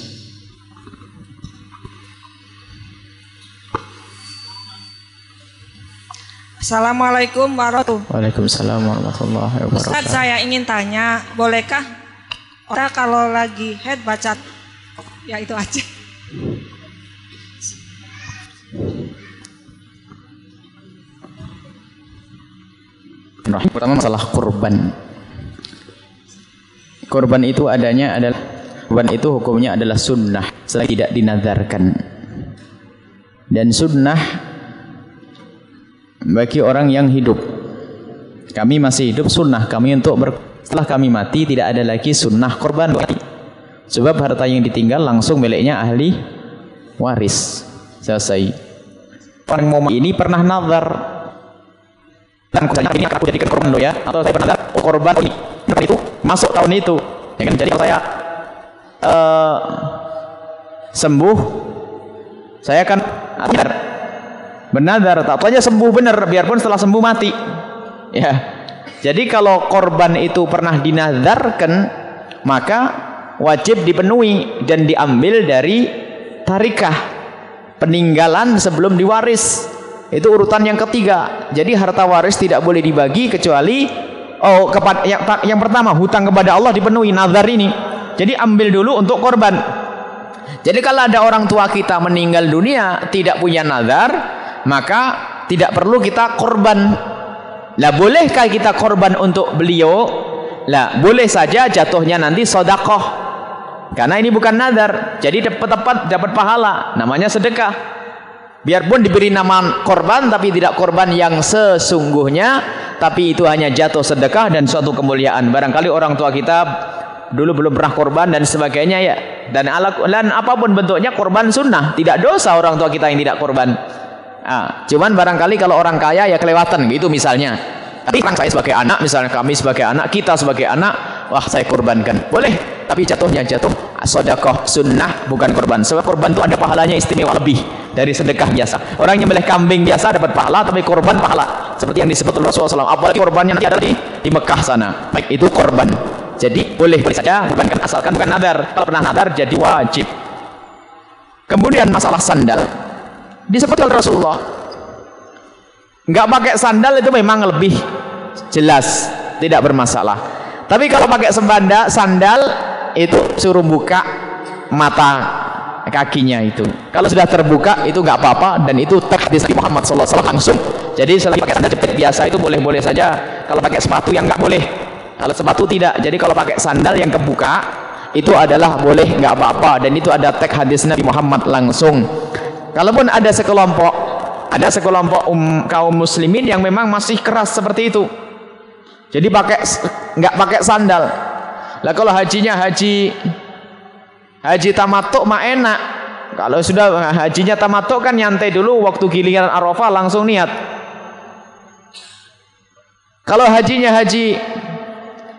Assalamualaikum warahmatullahi Waalaikumsalam warahmatullahi Ustaz wabarakatuh. saya ingin tanya bolehkah orang kalau lagi head baca ya itu aja Rahim. Pertama masalah kurban. Kurban itu adanya adalah kurban itu hukumnya adalah sunnah selagi tidak dinazarkan. Dan sunnah bagi orang yang hidup. Kami masih hidup sunnah kami untuk ber, setelah kami mati tidak ada lagi sunnah kurban. Sebab harta yang ditinggal langsung miliknya ahli waris. Selesai. Orang mau ini pernah nazar dan kurban ini aku jadikan korban lo ya. Atau saya pernah oh, korban ini. Korban itu masuk tahun itu. Ya kan? Jadi kalau saya uh, sembuh saya akan benar. Benar tak tanya sembuh benar biarpun setelah sembuh mati. Ya. Jadi kalau korban itu pernah dinazarkan maka wajib dipenuhi dan diambil dari tarikah peninggalan sebelum diwaris itu urutan yang ketiga. Jadi harta waris tidak boleh dibagi kecuali oh kepada yang, yang pertama hutang kepada Allah dipenuhi nazar ini. Jadi ambil dulu untuk korban. Jadi kalau ada orang tua kita meninggal dunia tidak punya nazar, maka tidak perlu kita korban. Lah bolehkah kita korban untuk beliau? Lah boleh saja jatuhnya nanti sodakoh. Karena ini bukan nazar, jadi tepat-tepat dapat pahala, namanya sedekah. Biarpun diberi nama korban tapi tidak korban yang sesungguhnya tapi itu hanya jatuh sedekah dan suatu kemuliaan. Barangkali orang tua kita dulu belum pernah korban dan sebagainya ya. Dan ala dan apa pun bentuknya korban sunnah, tidak dosa orang tua kita yang tidak korban. Ah, cuman barangkali kalau orang kaya ya kelewatan gitu misalnya. Tapi orang saya sebagai anak, misalnya kami sebagai anak, kita sebagai anak, wah saya korbankan. Boleh, tapi jatuhnya jatuh. Sodakoh sunnah bukan korban. Sebab korban itu ada pahalanya istimewa lebih dari sedekah biasa. Orang yang menyembelih kambing biasa dapat pahala tapi korban pahala. Seperti yang disebut Rasulullah SAW apalagi korbannya nanti ada di, di Mekah sana. Baik itu korban. Jadi boleh boleh saja korbankan asalkan bukan nadar. Kalau pernah nadar jadi wajib. Kemudian masalah sandal. Disebut oleh Rasulullah nggak pakai sandal itu memang lebih jelas tidak bermasalah tapi kalau pakai sembanda sandal itu suruh buka mata kakinya itu. Kalau sudah terbuka itu nggak apa-apa dan itu hadis Muhammad SAW langsung. Jadi selagi pakai sandal jepit biasa itu boleh-boleh saja. Kalau pakai sepatu yang nggak boleh. Kalau sepatu tidak. Jadi kalau pakai sandal yang kebuka itu adalah boleh nggak apa-apa dan itu ada teks hadis Nabi Muhammad langsung. Kalaupun ada sekelompok ada sekelompok um, kaum muslimin yang memang masih keras seperti itu. Jadi pakai nggak pakai sandal. Lah kalau hajinya haji haji tamatuk mah enak. Kalau sudah hajinya tamatuk kan nyantai dulu waktu giliran Arafah langsung niat. Kalau hajinya haji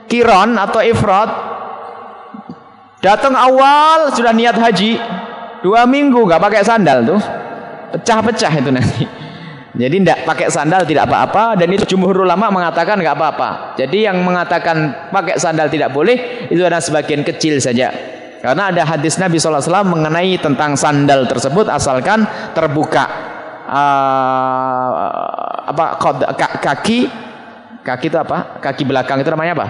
kiron atau ifrat datang awal sudah niat haji dua minggu nggak pakai sandal tuh pecah-pecah itu nanti. Jadi tidak pakai sandal tidak apa-apa dan itu jumhur ulama mengatakan nggak apa-apa. Jadi yang mengatakan pakai sandal tidak boleh itu adalah sebagian kecil saja. Karena ada hadis Nabi SAW mengenai tentang sandal tersebut asalkan terbuka uh, apa kaki Kaki itu apa? Kaki belakang itu namanya apa?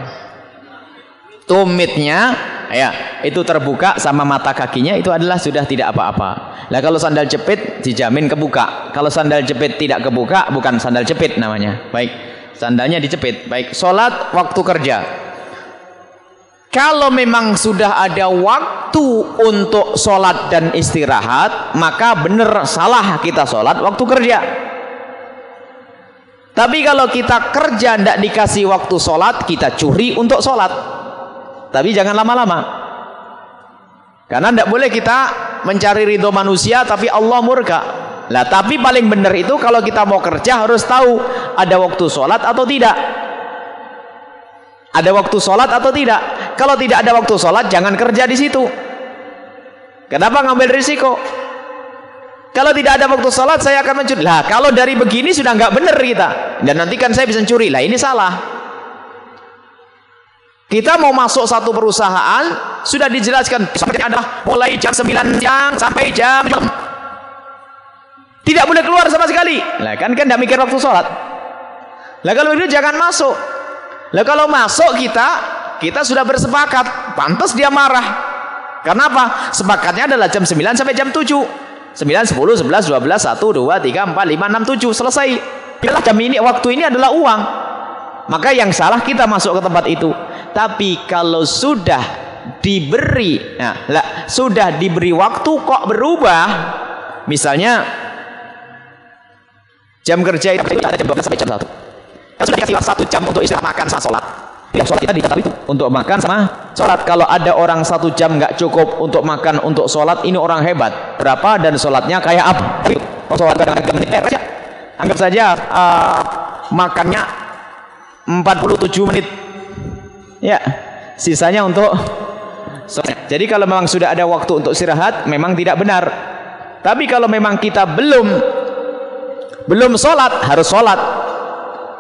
Tumitnya ya, itu terbuka sama mata kakinya itu adalah sudah tidak apa-apa. Lah kalau sandal jepit dijamin kebuka. Kalau sandal jepit tidak kebuka bukan sandal jepit namanya. Baik, sandalnya dijepit. Baik, salat waktu kerja. Kalau memang sudah ada waktu untuk sholat dan istirahat, maka benar salah kita sholat waktu kerja. Tapi kalau kita kerja tidak dikasih waktu sholat, kita curi untuk sholat. Tapi jangan lama-lama. Karena tidak boleh kita mencari ridho manusia, tapi Allah murka. Lah, tapi paling benar itu kalau kita mau kerja harus tahu ada waktu sholat atau tidak. Ada waktu sholat atau tidak. Kalau tidak ada waktu sholat, jangan kerja di situ. Kenapa ngambil risiko? Kalau tidak ada waktu salat saya akan mencuri. Lah, kalau dari begini sudah nggak benar kita. Dan nanti kan saya bisa curi. Lah, ini salah. Kita mau masuk satu perusahaan sudah dijelaskan sampai ada mulai jam 9 siang sampai jam tidak boleh keluar sama sekali. Lah kan kan tidak mikir waktu sholat. Lah kalau itu jangan masuk. Lah kalau masuk kita kita sudah bersepakat. Pantas dia marah. Kenapa? Sepakatnya adalah jam 9 sampai jam 7. 9, 10, 11, 12, 1, 2, 3, 4, 5, 6, 7 selesai bila jam ini waktu ini adalah uang maka yang salah kita masuk ke tempat itu tapi kalau sudah diberi nah, lah, sudah diberi waktu kok berubah? Misalnya jam kerja itu ada jam 12 sampai jam 1 kan sudah dikasih satu jam untuk istirahat makan sama sholat. Ya sholat kita dicatat itu untuk makan sama sholat. Kalau ada orang satu jam nggak cukup untuk makan untuk sholat ini orang hebat. Berapa? Dan sholatnya kayak apa? Sholat eh, anggap saja uh, makannya 47 menit ya sisanya untuk sholat. jadi kalau memang sudah ada waktu untuk istirahat memang tidak benar. Tapi kalau memang kita belum belum sholat harus sholat.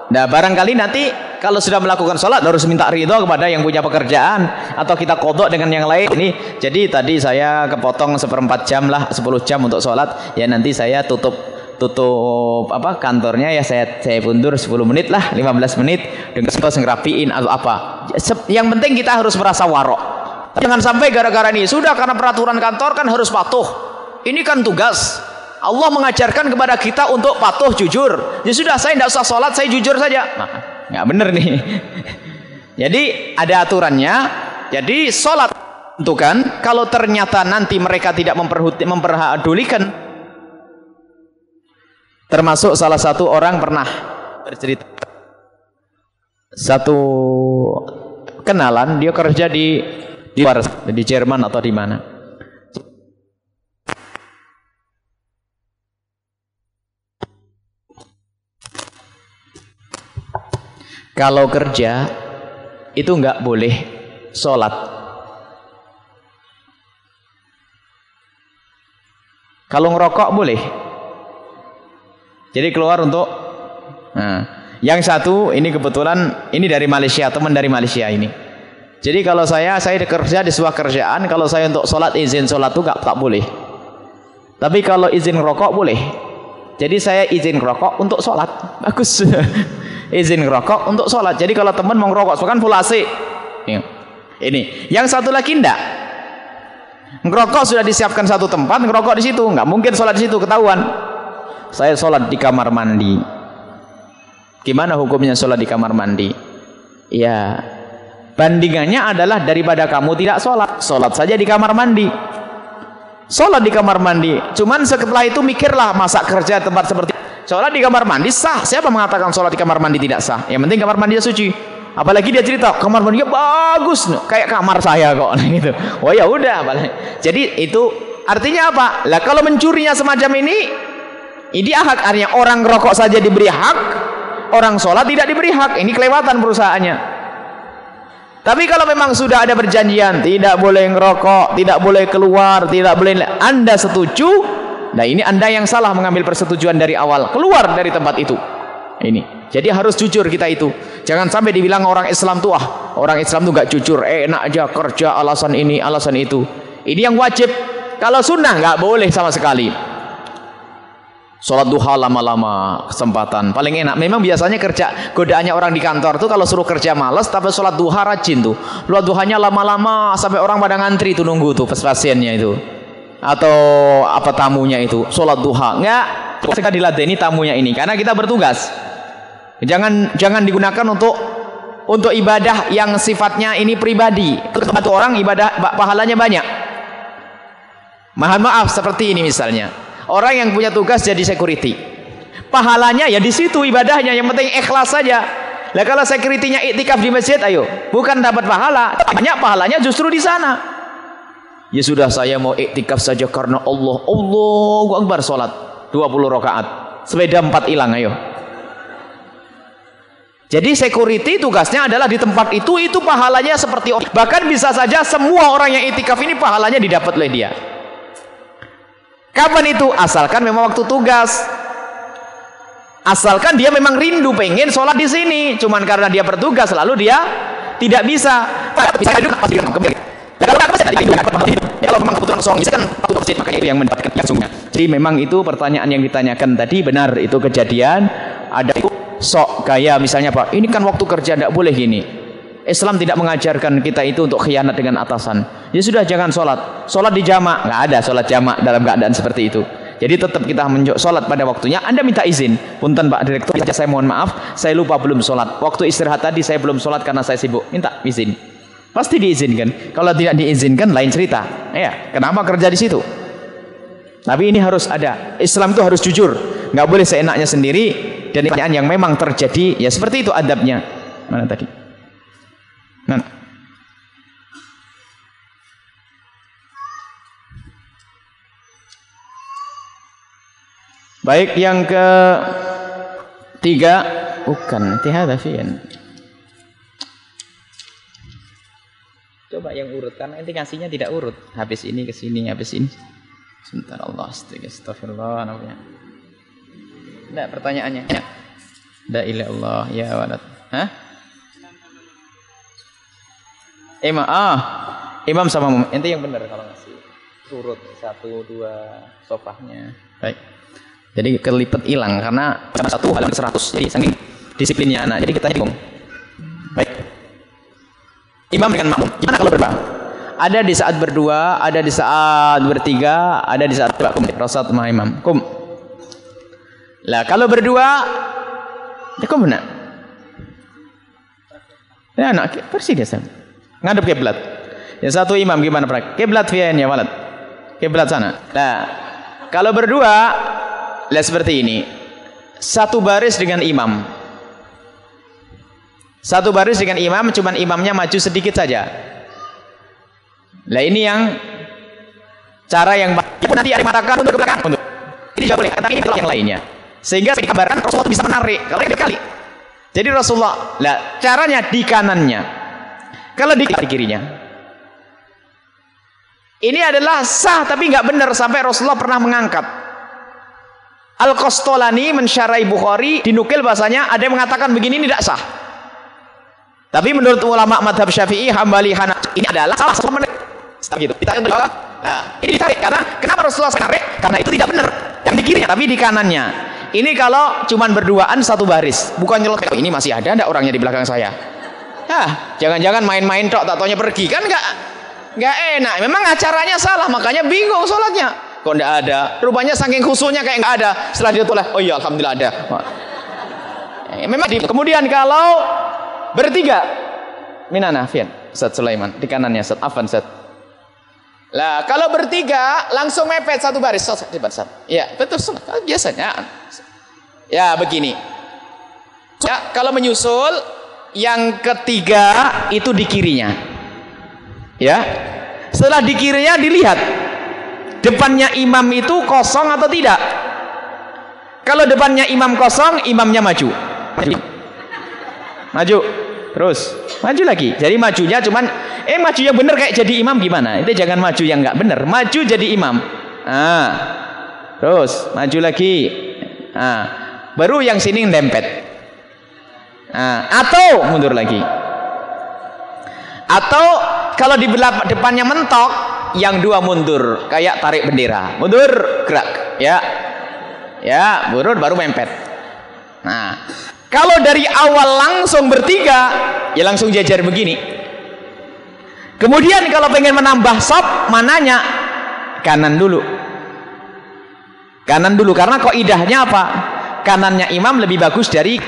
Nah barangkali nanti kalau sudah melakukan sholat harus minta ridho kepada yang punya pekerjaan atau kita kodok dengan yang lain. Ini jadi tadi saya kepotong seperempat jam lah 10 jam untuk sholat. Ya nanti saya tutup tutup apa kantornya ya saya saya mundur 10 menit lah 15 menit. Dengan sempat ngerapiin atau apa. Yang penting kita harus merasa warok. Jangan sampai gara-gara ini. Sudah karena peraturan kantor kan harus patuh. Ini kan tugas. Allah mengajarkan kepada kita untuk patuh jujur. Ya sudah saya tidak usah sholat saya jujur saja. Nah, nggak bener nih. Jadi ada aturannya. Jadi sholat itu kan kalau ternyata nanti mereka tidak memperhadulikan termasuk salah satu orang pernah bercerita. Satu kenalan dia kerja di di luar di Jerman atau di mana. Kalau kerja itu nggak boleh sholat. Kalau ngerokok boleh jadi keluar untuk nah, yang satu ini kebetulan ini dari Malaysia teman dari Malaysia ini jadi kalau saya saya kerja di sebuah kerjaan kalau saya untuk sholat izin sholat itu nggak tak boleh tapi kalau izin ngerokok boleh jadi saya izin ngerokok untuk sholat bagus izin ngerokok untuk sholat. Jadi kalau teman mau ngerokok, kan full AC. Ya. Ini. Yang satu lagi ndak. Ngerokok sudah disiapkan satu tempat, ngerokok di situ. Nggak mungkin sholat di situ, ketahuan. Saya sholat di kamar mandi. Gimana hukumnya sholat di kamar mandi? Ya, bandingannya adalah daripada kamu tidak sholat, sholat saja di kamar mandi. Sholat di kamar mandi. Cuman setelah itu mikirlah masa kerja tempat seperti Sholat di kamar mandi sah. Siapa mengatakan sholat di kamar mandi tidak sah? Yang penting kamar mandinya suci. Apalagi dia cerita kamar mandinya bagus, kayak kamar saya kok, nah, gitu. Oh ya udah, jadi itu Artinya apa? Lah kalau mencurinya semacam ini, ini hak artinya orang rokok saja diberi hak, orang sholat tidak diberi hak. Ini kelewatan perusahaannya. Tapi kalau memang sudah ada perjanjian, tidak boleh ngerokok, tidak boleh keluar, tidak boleh Anda setuju, nah ini Anda yang salah mengambil persetujuan dari awal, keluar dari tempat itu. Ini. Jadi harus jujur kita itu. Jangan sampai dibilang orang Islam tuh ah, orang Islam tuh gak jujur, eh, enak aja kerja alasan ini, alasan itu. Ini yang wajib. Kalau sunnah nggak boleh sama sekali. Sholat duha lama-lama kesempatan. Paling enak. Memang biasanya kerja godaannya orang di kantor tuh kalau suruh kerja males tapi sholat duha rajin tuh. Sholat duhanya lama-lama sampai orang pada ngantri tuh nunggu tuh pas pasiennya itu. Atau apa tamunya itu sholat duha. Nggak kita diladeni tamunya ini karena kita bertugas. Jangan jangan digunakan untuk untuk ibadah yang sifatnya ini pribadi. Satu orang ibadah pahalanya banyak. Mohon maaf seperti ini misalnya Orang yang punya tugas jadi security. Pahalanya ya di situ ibadahnya, yang penting ikhlas saja. Lah kalau securitynya iktikaf di masjid, ayo, bukan dapat pahala, banyak pahalanya justru di sana. Ya sudah saya mau iktikaf saja karena Allah. Allahu Akbar salat 20 rakaat. Sepeda 4 hilang ayo. Jadi security tugasnya adalah di tempat itu itu pahalanya seperti bahkan bisa saja semua orang yang itikaf ini pahalanya didapat oleh dia. Kapan itu? Asalkan memang waktu tugas. Asalkan dia memang rindu pengen sholat di sini. Cuman karena dia bertugas lalu dia tidak bisa. Bisa duduk pasti kembali. Kalau kalau memang kebetulan kosong, bisa kan waktu masjid makanya itu yang mendapatkan langsungnya. Jadi memang itu pertanyaan yang ditanyakan tadi benar itu kejadian. Ada itu sok gaya misalnya Pak, ini kan waktu kerja tidak boleh gini. Islam tidak mengajarkan kita itu untuk khianat dengan atasan. Ya sudah jangan sholat. Sholat di jamak nggak ada sholat jamak dalam keadaan seperti itu. Jadi tetap kita sholat pada waktunya. Anda minta izin. Punten Pak Direktur, saya mohon maaf, saya lupa belum sholat. Waktu istirahat tadi saya belum sholat karena saya sibuk. Minta izin. Pasti diizinkan. Kalau tidak diizinkan lain cerita. Ya, kenapa kerja di situ? Tapi ini harus ada. Islam itu harus jujur. Nggak boleh seenaknya sendiri. Dan pertanyaan yang memang terjadi, ya seperti itu adabnya. Mana tadi? Nah. Baik yang ke tiga bukan tihada fian. Coba yang urut karena nanti ngasihnya tidak urut. Habis ini ke sini, habis ini. Sebentar Allah astagfirullah namanya. Enggak pertanyaannya. La ilaha Allah ya walad. Hah? Imam ah imam sama mum. Ente yang benar kalau ngasih surut satu dua sofahnya. Baik. Jadi kelipet hilang karena sama satu halaman seratus. Jadi saking disiplinnya anak. Jadi kita bingung. Baik. Imam dengan makmum. Gimana kalau berdua? Ada di saat berdua, ada di saat bertiga, ada di saat kum. Rasul sama imam. Kum. Lah kalau berdua, ya kum benar. Ya anak persi dia sama ngadep kiblat. Yang satu imam gimana praktek? Kiblat fian ya walad. Kiblat sana. Nah, kalau berdua lihat seperti ini. Satu baris dengan imam. Satu baris dengan imam, cuman imamnya maju sedikit saja. Lah ini yang cara yang nanti ada matakan untuk ke belakang untuk ini juga boleh, tapi ini yang lainnya. Sehingga digambarkan Rasulullah bisa menarik kalau ini kali. Jadi Rasulullah, lah caranya di kanannya. Kalau di kirinya. Ini adalah sah tapi nggak benar sampai Rasulullah pernah mengangkat. Al-Qastolani mensyarai Bukhari dinukil bahasanya ada yang mengatakan begini ini tidak sah. Tapi menurut ulama madhab Syafi'i, Hambali, Hanafi ini adalah salah satu menarik. Gitu. Nah, ini ditarik karena kenapa Rasulullah menarik? Karena itu tidak benar. Yang di kirinya tapi di kanannya. Ini kalau cuman berduaan satu baris, bukan nyelot. Ini masih ada enggak orangnya di belakang saya? Hah, jangan-jangan main-main tok tak taunya pergi kan enggak enggak enak. Memang acaranya salah, makanya bingung sholatnya. Kok enggak ada? Rupanya saking khususnya kayak enggak ada. Setelah dia toleh, oh iya alhamdulillah ada. Eh, memang di, kemudian kalau bertiga Minana Fian Ustaz Sulaiman di kanannya Ustaz Afan Ustaz lah kalau bertiga langsung mepet satu baris Ustaz di Ustaz ya betul Ustaz biasanya ya begini ya kalau menyusul yang ketiga itu di kirinya. Ya. Setelah di kirinya dilihat. depannya imam itu kosong atau tidak? Kalau depannya imam kosong imamnya maju. Maju. Maju. Terus. Maju lagi. Jadi majunya cuman eh maju yang benar kayak jadi imam gimana? Itu jangan maju yang nggak benar. Maju jadi imam. Ah. Terus maju lagi. Ah. Baru yang sini nempet ah. Atau mundur lagi. Atau kalau di depannya mentok yang dua mundur kayak tarik bendera. Mundur gerak. Ya. Ya mundur baru mempet. Nah kalau dari awal langsung bertiga ya langsung jajar begini. Kemudian kalau pengen menambah sop mananya? Kanan dulu. Kanan dulu karena kok idahnya apa? Kanannya imam lebih bagus dari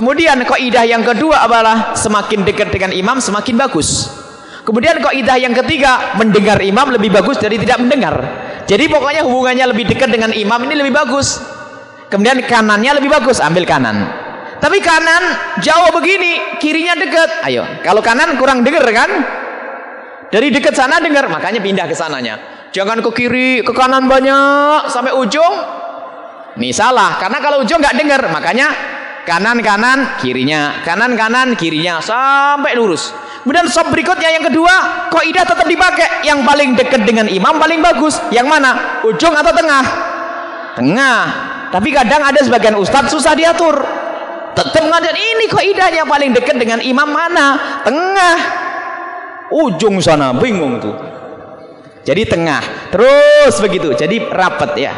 kemudian kok idah yang kedua adalah semakin dekat dengan imam semakin bagus Kemudian kok idah yang ketiga mendengar imam lebih bagus dari tidak mendengar. Jadi pokoknya hubungannya lebih dekat dengan imam ini lebih bagus. Kemudian kanannya lebih bagus, ambil kanan. Tapi kanan jauh begini, kirinya dekat. Ayo, kalau kanan kurang dengar kan? Dari dekat sana dengar, makanya pindah ke sananya. Jangan ke kiri, ke kanan banyak sampai ujung. Nih salah, karena kalau ujung nggak dengar, makanya kanan kanan kirinya, kanan kanan kirinya sampai lurus. Kemudian sop berikutnya yang kedua, kaidah tetap dipakai. Yang paling dekat dengan imam paling bagus. Yang mana? Ujung atau tengah? Tengah. Tapi kadang ada sebagian ustadz susah diatur. Tetap ngajar ini kaidahnya paling dekat dengan imam mana? Tengah. Ujung sana bingung tuh. Jadi tengah. Terus begitu. Jadi rapat ya.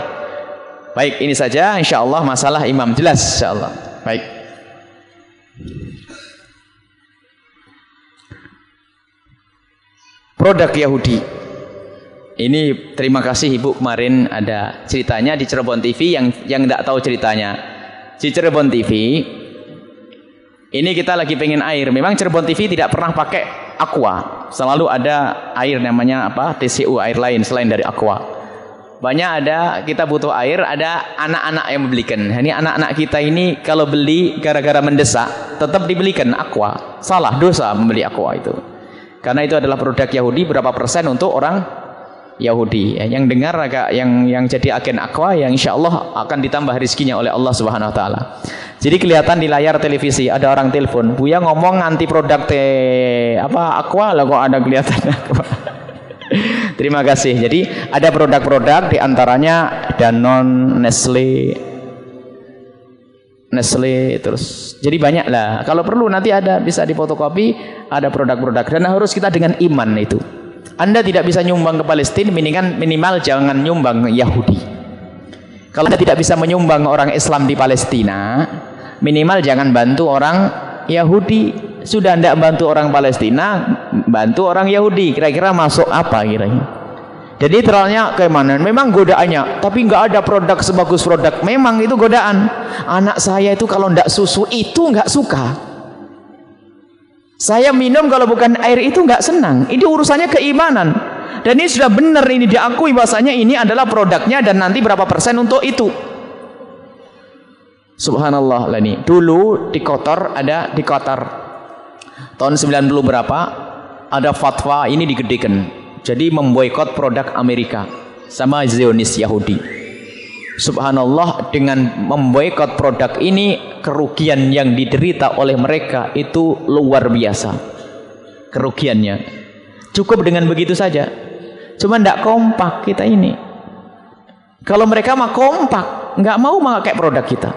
Baik, ini saja insya Allah masalah imam jelas insya Allah. Baik. produk Yahudi. Ini terima kasih ibu. Kemarin ada ceritanya di Cirebon TV yang yang tidak tahu ceritanya. Di Cirebon TV ini kita lagi pengen air. Memang Cirebon TV tidak pernah pakai aqua. Selalu ada air namanya apa? TCU air lain selain dari aqua banyak ada kita butuh air ada anak-anak yang membelikan. Ini anak-anak kita ini kalau beli gara-gara mendesak tetap dibelikan aqua. Salah dosa membeli aqua itu. Karena itu adalah produk Yahudi berapa persen untuk orang Yahudi. Ya, yang dengar agak yang yang jadi agen aqua yang insya Allah akan ditambah rizkinya oleh Allah Subhanahu Wa Taala. Jadi kelihatan di layar televisi ada orang telepon, Buya ngomong anti produk teh apa aqua? Lah kok ada kelihatan aqua. Terima kasih. Jadi ada produk-produk di antaranya Danone, Nestle, Nestle terus. Jadi banyak lah kalau perlu nanti ada bisa difotokopi ada produk-produk. Dan harus kita dengan iman itu. Anda tidak bisa nyumbang ke Palestina minimal, minimal jangan nyumbang Yahudi. Kalau anda tidak bisa menyumbang orang Islam di Palestina minimal jangan bantu orang Yahudi sudah anda bantu orang Palestina bantu orang Yahudi kira-kira masuk apa kira-kira jadi teralnya kayak mana? Memang godaannya, tapi nggak ada produk sebagus produk. Memang itu godaan. Anak saya itu kalau ndak susu itu nggak suka. Saya minum kalau bukan air itu nggak senang. Ini urusannya keimanan. Dan ini sudah benar ini diakui bahasanya ini adalah produknya dan nanti berapa persen untuk itu. Subhanallah lah ini. Dulu di Kotor ada di Kotor tahun 90 berapa ada fatwa ini digedekan jadi memboikot produk Amerika sama Zionis Yahudi. Subhanallah dengan memboikot produk ini kerugian yang diderita oleh mereka itu luar biasa. Kerugiannya. Cukup dengan begitu saja. Cuma tidak kompak kita ini. Kalau mereka mah kompak, nggak mau memakai produk kita.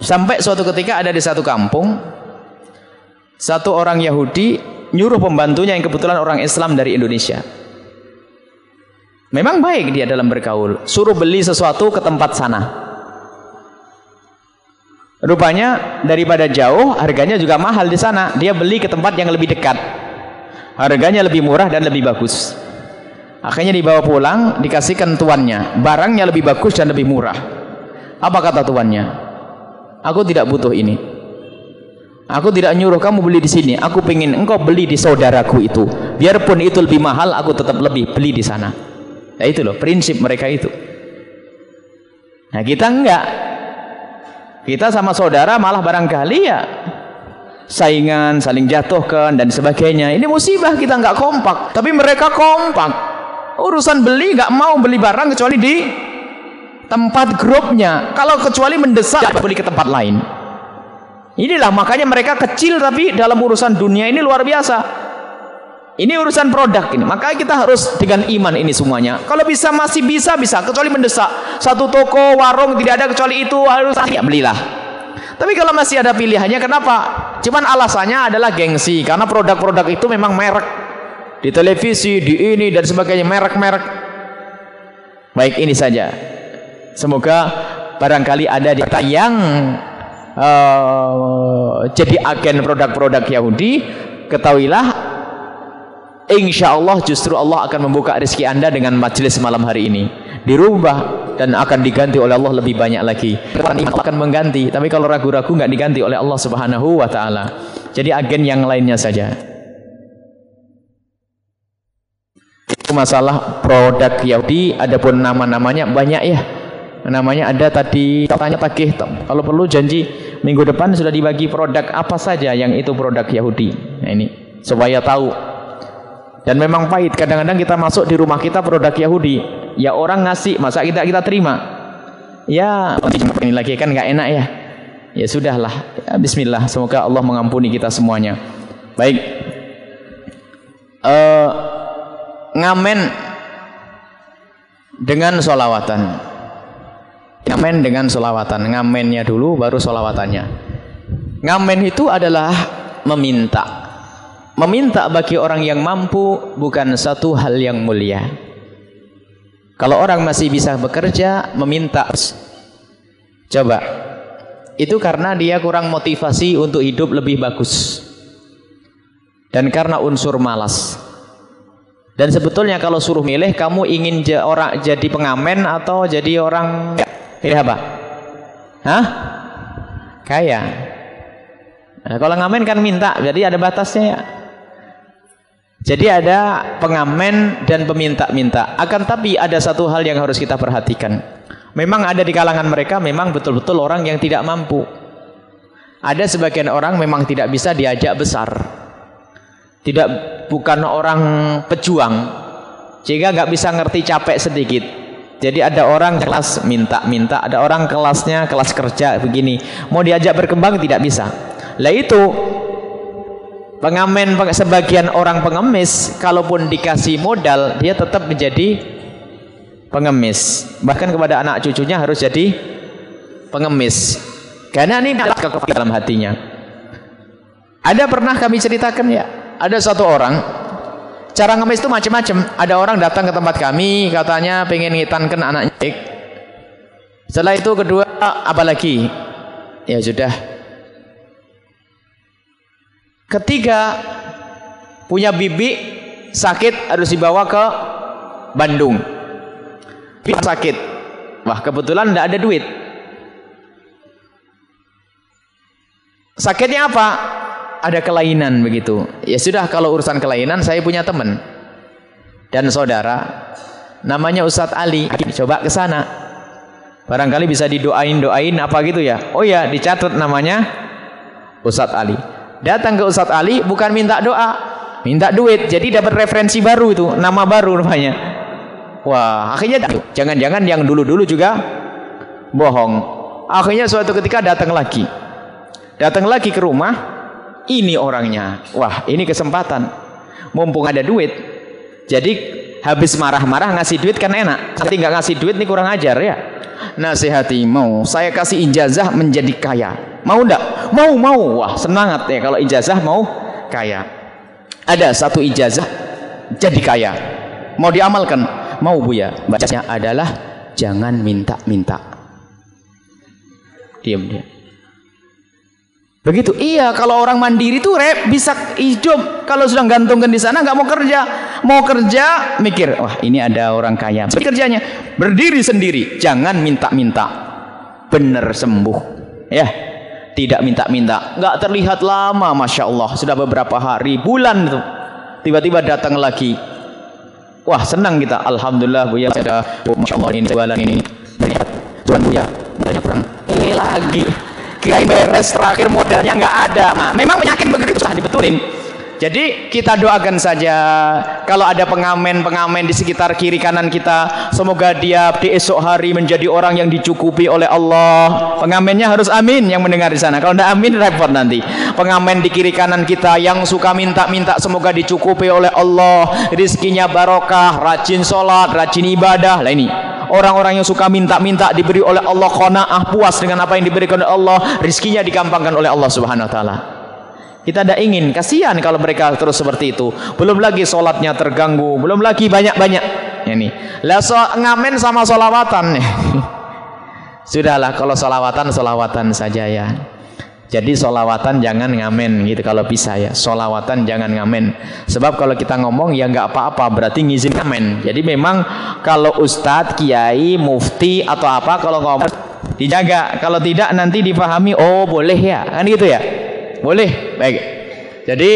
Sampai suatu ketika ada di satu kampung, satu orang Yahudi nyuruh pembantunya yang kebetulan orang Islam dari Indonesia. Memang baik dia dalam bergaul. Suruh beli sesuatu ke tempat sana. Rupanya daripada jauh harganya juga mahal di sana. Dia beli ke tempat yang lebih dekat. Harganya lebih murah dan lebih bagus. Akhirnya dibawa pulang, dikasihkan tuannya. Barangnya lebih bagus dan lebih murah. Apa kata tuannya? Aku tidak butuh ini. Aku tidak nyuruh kamu beli di sini. Aku pengen engkau beli di saudaraku itu. Biarpun itu lebih mahal, aku tetap lebih beli di sana. Nah itu loh prinsip mereka itu. Nah kita enggak. Kita sama saudara malah barangkali ya saingan, saling jatuhkan dan sebagainya. Ini musibah kita enggak kompak. Tapi mereka kompak. Urusan beli nggak mau beli barang kecuali di tempat grupnya. Kalau kecuali mendesak beli ke tempat lain. Inilah makanya mereka kecil tapi dalam urusan dunia ini luar biasa. Ini urusan produk ini. Makanya kita harus dengan iman ini semuanya. Kalau bisa masih bisa bisa kecuali mendesak. Satu toko warung tidak ada kecuali itu harus ya belilah. Tapi kalau masih ada pilihannya kenapa? Cuman alasannya adalah gengsi karena produk-produk itu memang merek di televisi, di ini dan sebagainya merek-merek. Baik ini saja. Semoga barangkali ada di yang uh, jadi agen produk-produk Yahudi, ketahuilah Insya Allah justru Allah akan membuka rezeki anda dengan majelis malam hari ini. Dirubah dan akan diganti oleh Allah lebih banyak lagi. Allah akan mengganti tapi kalau ragu-ragu nggak diganti oleh Allah subhanahu wa ta'ala. Jadi agen yang lainnya saja. Itu masalah produk Yahudi adapun nama-namanya banyak ya. Namanya ada tadi tanya tagih. Kalau perlu janji minggu depan sudah dibagi produk apa saja yang itu produk Yahudi. Nah ini supaya tahu. Dan memang pahit kadang-kadang kita masuk di rumah kita produk Yahudi. Ya orang ngasih masa kita kita terima? Ya ini lagi kan nggak enak ya? Ya sudahlah. Ya, Bismillah semoga Allah mengampuni kita semuanya. Baik. Uh, ngamen dengan solawatan ngamen dengan solawatan ngamennya dulu baru solawatannya ngamen itu adalah meminta Meminta bagi orang yang mampu bukan satu hal yang mulia. Kalau orang masih bisa bekerja, meminta. Coba. Itu karena dia kurang motivasi untuk hidup lebih bagus. Dan karena unsur malas. Dan sebetulnya kalau suruh milih, kamu ingin orang jadi pengamen atau jadi orang pilih apa? Hah? Kaya. Nah, kalau ngamen kan minta, jadi ada batasnya ya. Jadi ada pengamen dan peminta-minta. Akan tapi ada satu hal yang harus kita perhatikan. Memang ada di kalangan mereka memang betul-betul orang yang tidak mampu. Ada sebagian orang memang tidak bisa diajak besar. Tidak bukan orang pejuang. Sehingga nggak bisa ngerti capek sedikit. Jadi ada orang kelas minta-minta, ada orang kelasnya kelas kerja begini. Mau diajak berkembang tidak bisa. Lah itu pengamen sebagian orang pengemis kalaupun dikasih modal dia tetap menjadi pengemis. Bahkan kepada anak cucunya harus jadi pengemis. Karena ini dalam hatinya. Ada pernah kami ceritakan ya? Ada satu orang cara ngemis itu macam-macam ada orang datang ke tempat kami katanya pengen ngitankan anaknya setelah itu kedua apalagi ya sudah Ketiga, punya bibi sakit harus dibawa ke Bandung. Bibi sakit. Wah, kebetulan tidak ada duit. Sakitnya apa? Ada kelainan begitu. Ya sudah kalau urusan kelainan saya punya teman dan saudara namanya Ustadz Ali. Coba ke sana. Barangkali bisa didoain-doain apa gitu ya. Oh ya, dicatat namanya Ustadz Ali datang ke Ustadz Ali bukan minta doa minta duit jadi dapat referensi baru itu nama baru namanya wah akhirnya jangan-jangan yang dulu-dulu juga bohong akhirnya suatu ketika datang lagi datang lagi ke rumah ini orangnya. Wah ini kesempatan. Mumpung ada duit jadi habis marah-marah ngasih duit kan enak. Tapi nggak ngasih duit ini kurang ajar ya. Nasihati mau. Saya kasih ijazah menjadi kaya. Mau ndak? Mau mau. Wah semangat ya kalau ijazah mau kaya. Ada satu ijazah jadi kaya. Mau diamalkan? Mau bu ya. Bacanya adalah jangan minta-minta. Diam dia begitu. Iya kalau orang mandiri tuh rep bisa hidup. Kalau sudah gantungkan di sana nggak mau kerja. Mau kerja mikir wah ini ada orang kaya. Kerjanya berdiri sendiri jangan minta-minta. Benar sembuh ya. Tidak minta-minta. Nggak terlihat lama Masya Allah. Sudah beberapa hari bulan itu. Tiba-tiba datang lagi. Wah senang kita. Alhamdulillah Bu ya. Ada Masya Allah ini jualan ini. Lihat Tuhan Bu ya. Banyak kurang ini lagi kirain beres terakhir modalnya nggak ada nah, memang penyakit begitu sudah dibetulin Jadi kita doakan saja kalau ada pengamen-pengamen di sekitar kiri kanan kita, semoga dia di esok hari menjadi orang yang dicukupi oleh Allah. Pengamennya harus amin yang mendengar di sana. Kalau tidak amin repot nanti. Pengamen di kiri kanan kita yang suka minta-minta semoga dicukupi oleh Allah, rizkinya barokah, rajin sholat, rajin ibadah. Lah ini orang-orang yang suka minta-minta diberi oleh Allah qanaah puas dengan apa yang diberikan oleh Allah, rizkinya digampangkan oleh Allah Subhanahu wa taala. Kita tidak ingin, kasihan kalau mereka terus seperti itu. Belum lagi sholatnya terganggu, belum lagi banyak-banyak. Ini, lah so, ngamen sama solawatan. Sudahlah, kalau solawatan solawatan saja ya. Jadi solawatan jangan ngamen gitu kalau bisa ya. Solawatan jangan ngamen. Sebab kalau kita ngomong ya nggak apa-apa berarti ngizin ngamen. Jadi memang kalau ustadz, kiai, mufti atau apa kalau ngomong dijaga. Kalau tidak nanti dipahami oh boleh ya kan gitu ya. Boleh. Baik. Jadi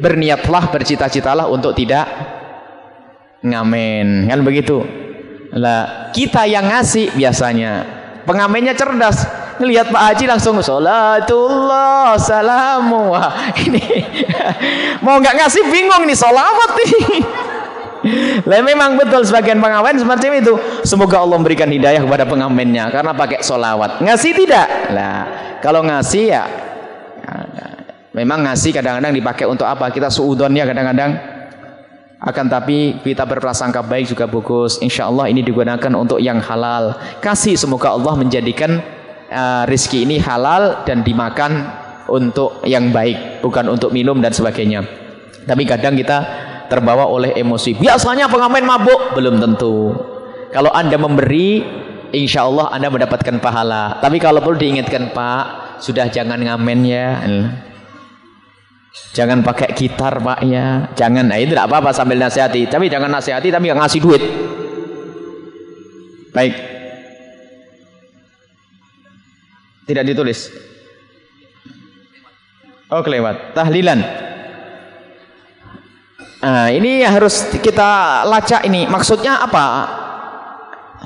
berniatlah bercita-citalah untuk tidak ngamen. Kan begitu. Lah, kita yang ngasih biasanya pengamennya cerdas. Ngelihat Pak Haji langsung salatullah salamu. Ini mau nggak ngasih bingung nih salawat nih. Lah memang betul sebagian pengamen seperti itu. Semoga Allah memberikan hidayah kepada pengamennya karena pakai solawat. Ngasih tidak? Lah kalau ngasih ya Memang ngasih kadang-kadang dipakai untuk apa? Kita suudonnya kadang-kadang akan tapi kita berprasangka baik juga bagus. Insya Allah ini digunakan untuk yang halal. Kasih semoga Allah menjadikan uh, rizki ini halal dan dimakan untuk yang baik, bukan untuk minum dan sebagainya. Tapi kadang kita terbawa oleh emosi. Biasanya pengamen mabuk, belum tentu. Kalau anda memberi, insya Allah anda mendapatkan pahala. Tapi kalau perlu diingatkan Pak, sudah jangan ngamen ya. Jangan pakai gitar pak ya. Jangan, nah itu tidak apa-apa sambil nasihati. Tapi jangan nasihati tapi nggak ngasih duit. Baik. Tidak ditulis. Oh kelewat. Tahlilan. Nah, ini harus kita lacak ini. Maksudnya apa?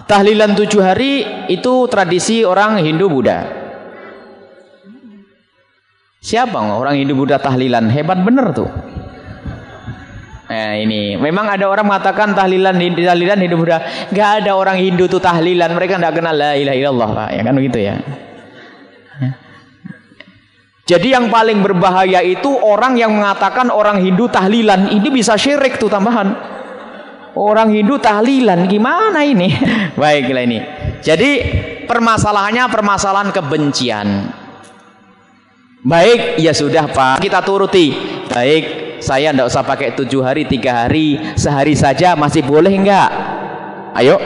Tahlilan tujuh hari itu tradisi orang Hindu Buddha. Siapa orang Hindu Buddha tahlilan? Hebat bener tuh. Nah ini, memang ada orang mengatakan tahlilan tahlilan Hindu Buddha. Gak ada orang Hindu tuh tahlilan, mereka tidak kenal la ilaha illallah, Pak. Ya kan begitu ya. Jadi yang paling berbahaya itu orang yang mengatakan orang Hindu tahlilan. Ini bisa syirik tuh tambahan. Orang Hindu tahlilan gimana ini? Baiklah ini. Jadi permasalahannya permasalahan kebencian. Baik, ya sudah Pak, kita turuti. Baik, saya tidak usah pakai tujuh hari, tiga hari, sehari saja masih boleh enggak? Ayo,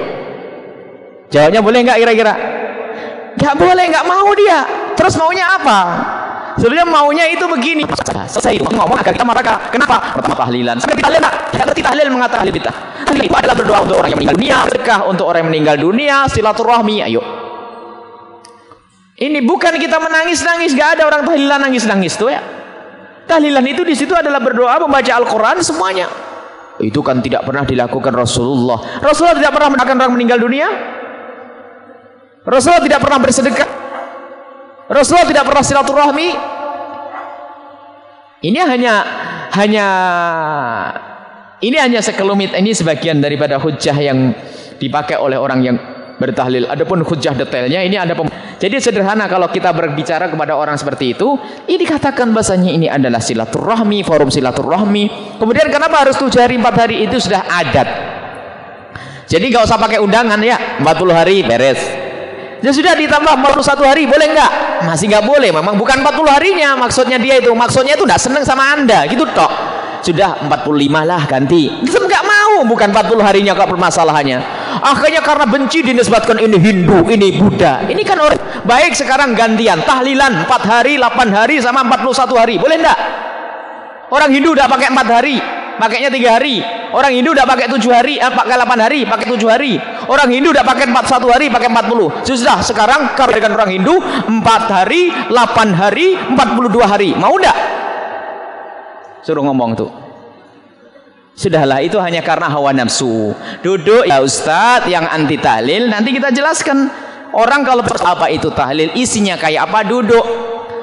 jawabnya boleh enggak kira-kira? Enggak boleh, enggak mau dia. Terus maunya apa? Sebenarnya maunya itu begini. Selesai itu ngomong agar kita mereka. Kenapa? Pertama tahlilan. Sampai kita Tidak ngerti tahlil mengatakan kita. Tahlil itu adalah berdoa untuk orang yang meninggal dunia, sedekah untuk orang yang meninggal dunia, silaturahmi. Ayo, ini bukan kita menangis-nangis, gak ada orang tahlilan nangis-nangis tuh ya. Tahlilan itu di situ adalah berdoa, membaca Al-Quran semuanya. Itu kan tidak pernah dilakukan Rasulullah. Rasulullah tidak pernah mendoakan orang meninggal dunia. Rasulullah tidak pernah bersedekah. Rasulullah tidak pernah silaturahmi. Ini hanya hanya ini hanya sekelumit ini sebagian daripada hujah yang dipakai oleh orang yang bertahlil. Adapun hujah detailnya ini ada Jadi sederhana kalau kita berbicara kepada orang seperti itu, ini katakan bahasanya ini adalah silaturahmi, forum silaturahmi. Kemudian kenapa harus tujuh hari empat hari itu sudah adat. Jadi nggak usah pakai undangan ya, 40 hari beres. Ya sudah ditambah 41 hari boleh nggak? Masih nggak boleh. Memang bukan 40 harinya maksudnya dia itu. Maksudnya itu tidak seneng sama anda gitu tok. Sudah 45 lah ganti. Nggak mau bukan 40 harinya kok permasalahannya akhirnya karena benci dinisbatkan ini Hindu ini Buddha. Ini kan orang baik sekarang gantian tahlilan 4 hari 8 hari sama 41 hari. Boleh enggak orang Hindu udah pakai 4 hari pakainya 3 hari. Orang Hindu udah pakai 7 hari eh, pakai 8 hari pakai 7 hari. Orang Hindu udah pakai 41 hari pakai 40 sudah sekarang kalau dengan orang Hindu 4 hari 8 hari 42 hari. Mau enggak suruh ngomong tuh Sudahlah itu hanya karena hawa nafsu. Duduk ya Ustadz yang anti tahlil nanti kita jelaskan. Orang kalau apa itu tahlil isinya kayak apa duduk.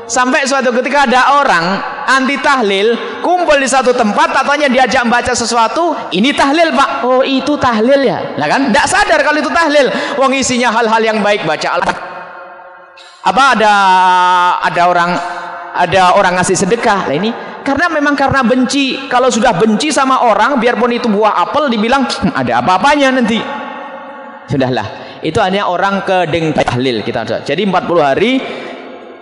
Sampai suatu ketika ada orang anti tahlil, kumpul di satu tempat, tatanya diajak baca sesuatu, ini tahlil pak. Oh itu tahlil ya, nah kan? Tidak sadar kalau itu tahlil. Wong isinya hal-hal yang baik baca al Apa ada ada orang ada orang ngasih sedekah, lah ini karena memang karena benci. Kalau sudah benci sama orang, biarpun itu buah apel, dibilang hm, ada apa-apanya nanti. Sudahlah, itu hanya orang ke deng tahlil kita. Jadi 40 hari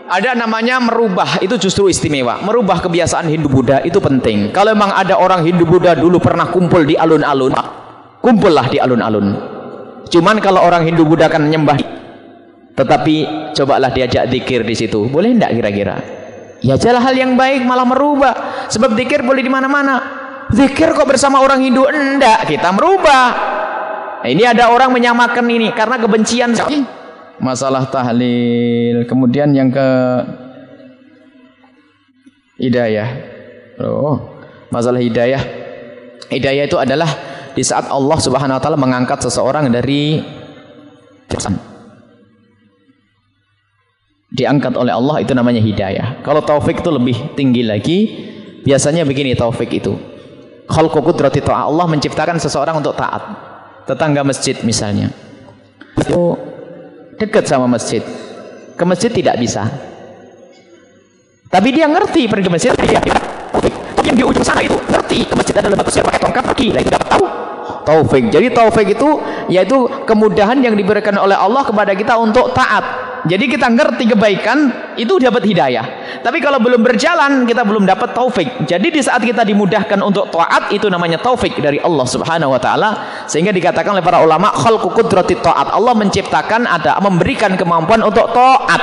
ada namanya merubah. Itu justru istimewa. Merubah kebiasaan Hindu Buddha itu penting. Kalau memang ada orang Hindu Buddha dulu pernah kumpul di alun-alun kumpullah di alun-alun. Cuman kalau orang Hindu Buddha kan nyembah tetapi cobalah diajak zikir di situ. Boleh enggak kira-kira ya jalan hal yang baik malah merubah. Sebab zikir boleh di mana-mana. Zikir kok bersama orang Hindu? Enggak kita merubah. Nah, ini ada orang menyamakan ini karena kebencian. Masalah tahlil. Kemudian yang ke hidayah. Oh masalah hidayah. Hidayah itu adalah di saat Allah Subhanahu wa taala mengangkat seseorang dari diangkat oleh Allah itu namanya hidayah. Kalau taufik itu lebih tinggi lagi biasanya begini taufik itu. Khalqu qudrati Allah menciptakan seseorang untuk taat. Tetangga masjid misalnya. Itu dekat sama masjid. Ke masjid tidak bisa. Tapi dia ngerti pergi ke masjid dia tapi yang di ujung sana itu ngerti ke masjid adalah bagus pakai tongkat lah itu tidak tahu taufik. Jadi taufik itu yaitu kemudahan yang diberikan oleh Allah kepada kita untuk taat. Jadi kita ngerti kebaikan itu dapat hidayah. Tapi kalau belum berjalan kita belum dapat taufik. Jadi di saat kita dimudahkan untuk taat itu namanya taufik dari Allah subhanahu wa ta'ala. Sehingga dikatakan oleh para ulama khalqu qudrati taat. Allah menciptakan ada memberikan kemampuan untuk taat.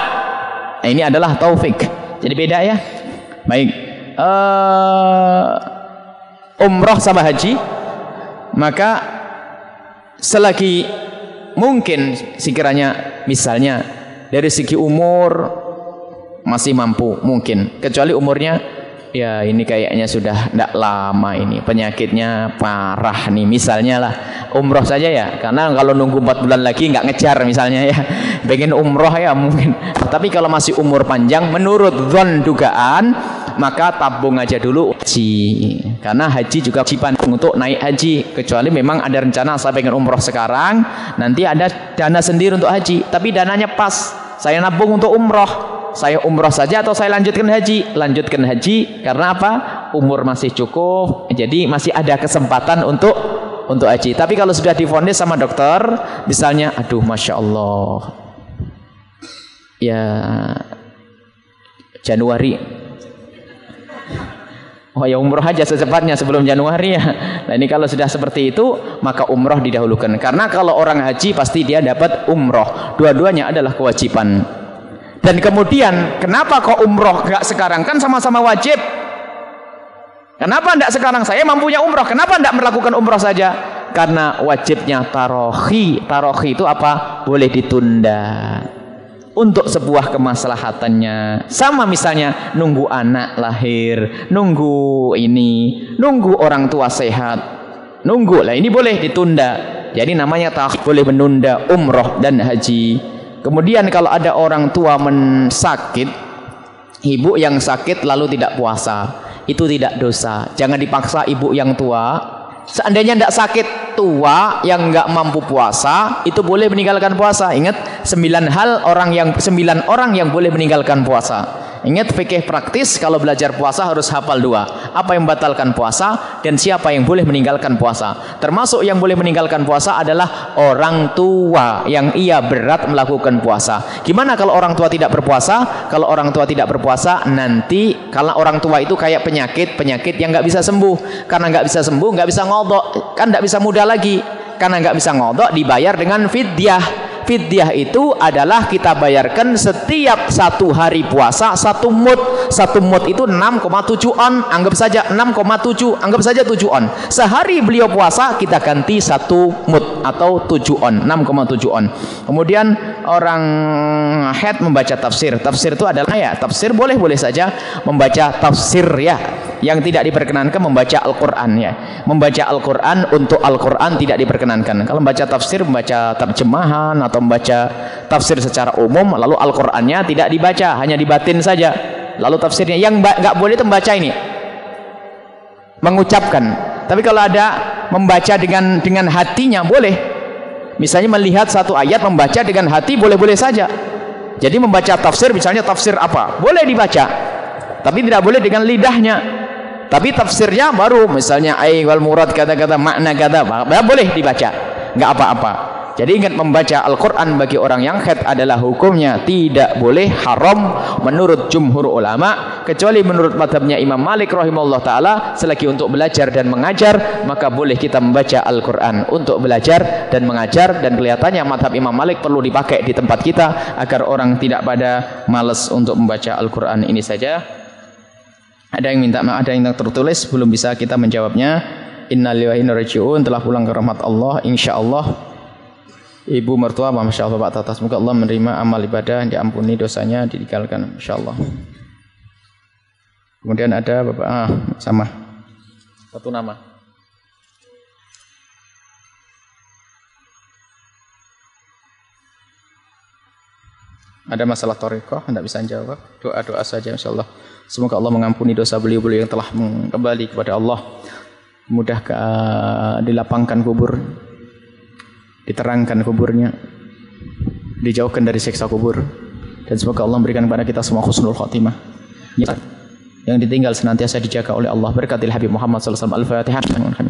Nah, ini adalah taufik. Jadi beda ya? Baik. Uh, umroh sama haji maka selagi mungkin sekiranya misalnya dari segi umur masih mampu mungkin. Kecuali umurnya ya ini kayaknya sudah tidak lama ini. Penyakitnya parah nih. Misalnya lah umroh saja ya. Karena kalau nunggu 4 bulan lagi nggak ngejar misalnya ya. Pengen umroh ya mungkin. Tapi kalau masih umur panjang menurut zon dugaan maka tabung aja dulu haji. Karena haji juga wajib untuk naik haji. Kecuali memang ada rencana saya pengen umroh sekarang nanti ada dana sendiri untuk haji. Tapi dananya pas. Saya nabung untuk umroh saya umroh saja atau saya lanjutkan haji lanjutkan haji karena apa umur masih cukup jadi masih ada kesempatan untuk untuk haji tapi kalau sudah difonis sama dokter misalnya aduh masya Allah ya Januari Oh ya umroh aja secepatnya sebelum Januari ya. Nah ini kalau sudah seperti itu maka umroh didahulukan. Karena kalau orang haji pasti dia dapat umroh. Dua-duanya adalah kewajiban. Dan kemudian kenapa kok umroh gak sekarang kan sama-sama wajib? Kenapa tidak sekarang saya mampunya umroh? Kenapa tidak melakukan umroh saja? Karena wajibnya tarohi. Tarohi itu apa? Boleh ditunda untuk sebuah kemaslahatannya sama misalnya nunggu anak lahir nunggu ini nunggu orang tua sehat nunggu lah ini boleh ditunda jadi namanya tak boleh menunda umroh dan haji kemudian kalau ada orang tua mensakit ibu yang sakit lalu tidak puasa itu tidak dosa. Jangan dipaksa ibu yang tua. Seandainya tidak sakit tua yang nggak mampu puasa itu boleh meninggalkan puasa. Ingat sembilan hal orang yang sembilan orang yang boleh meninggalkan puasa Ingat fikih praktis kalau belajar puasa harus hafal dua. Apa yang membatalkan puasa dan siapa yang boleh meninggalkan puasa. Termasuk yang boleh meninggalkan puasa adalah orang tua yang ia berat melakukan puasa. Gimana kalau orang tua tidak berpuasa? Kalau orang tua tidak berpuasa nanti kalau orang tua itu kayak penyakit, penyakit yang nggak bisa sembuh. Karena nggak bisa sembuh, nggak bisa ngodok, kan nggak bisa mudah lagi. Karena nggak bisa ngodok dibayar dengan fidyah Fidyah itu adalah kita bayarkan setiap satu hari puasa satu mut. Satu mut itu 6,7 on. Anggap saja 6,7. Anggap saja 7 on. Sehari beliau puasa kita ganti satu mut atau 7 on. 6,7 on. Kemudian orang head membaca tafsir. Tafsir itu adalah ya tafsir boleh-boleh saja membaca tafsir ya yang tidak diperkenankan membaca Al-Quran ya membaca Al-Quran untuk Al-Quran tidak diperkenankan kalau membaca tafsir membaca terjemahan atau membaca tafsir secara umum lalu Al-Qurannya tidak dibaca hanya dibatin saja Lalu tafsirnya yang nggak boleh itu membaca ini. Mengucapkan. Tapi kalau ada membaca dengan dengan hatinya boleh. Misalnya melihat satu ayat membaca dengan hati boleh-boleh saja. Jadi membaca tafsir misalnya tafsir apa? Boleh dibaca. Tapi tidak boleh dengan lidahnya. Tapi tafsirnya baru misalnya ai wal murad kata-kata makna kata boleh dibaca. Enggak apa-apa. Jadi ingat membaca Al-Quran bagi orang yang khed adalah hukumnya tidak boleh haram menurut jumhur ulama kecuali menurut madhabnya Imam Malik rahimahullah ta'ala selagi untuk belajar dan mengajar maka boleh kita membaca Al-Quran untuk belajar dan mengajar dan kelihatannya madhab Imam Malik perlu dipakai di tempat kita agar orang tidak pada males untuk membaca Al-Quran ini saja ada yang minta ada yang tertulis belum bisa kita menjawabnya. Innalillahi inna telah pulang ke rahmat Allah insyaallah. Ibu mertua Masya Allah Pak Tata Semoga Allah menerima amal ibadah Diampuni dosanya Ditinggalkan Masya Allah Kemudian ada Bapak ah, Sama. Satu nama. Ada masalah toriko Tidak bisa jawab. Doa-doa saja Insya Allah Semoga Allah mengampuni dosa beliau-beliau Yang telah kembali kepada Allah. Mudah ke, uh, dilapangkan kubur diterangkan kuburnya dijauhkan dari siksa kubur. Dan semoga Allah memberikan kepada kita semua khusnul khatimah. Yang ditinggal senantiasa dijaga oleh Allah. Berkatil Habib Muhammad wasallam. al-Fatihah.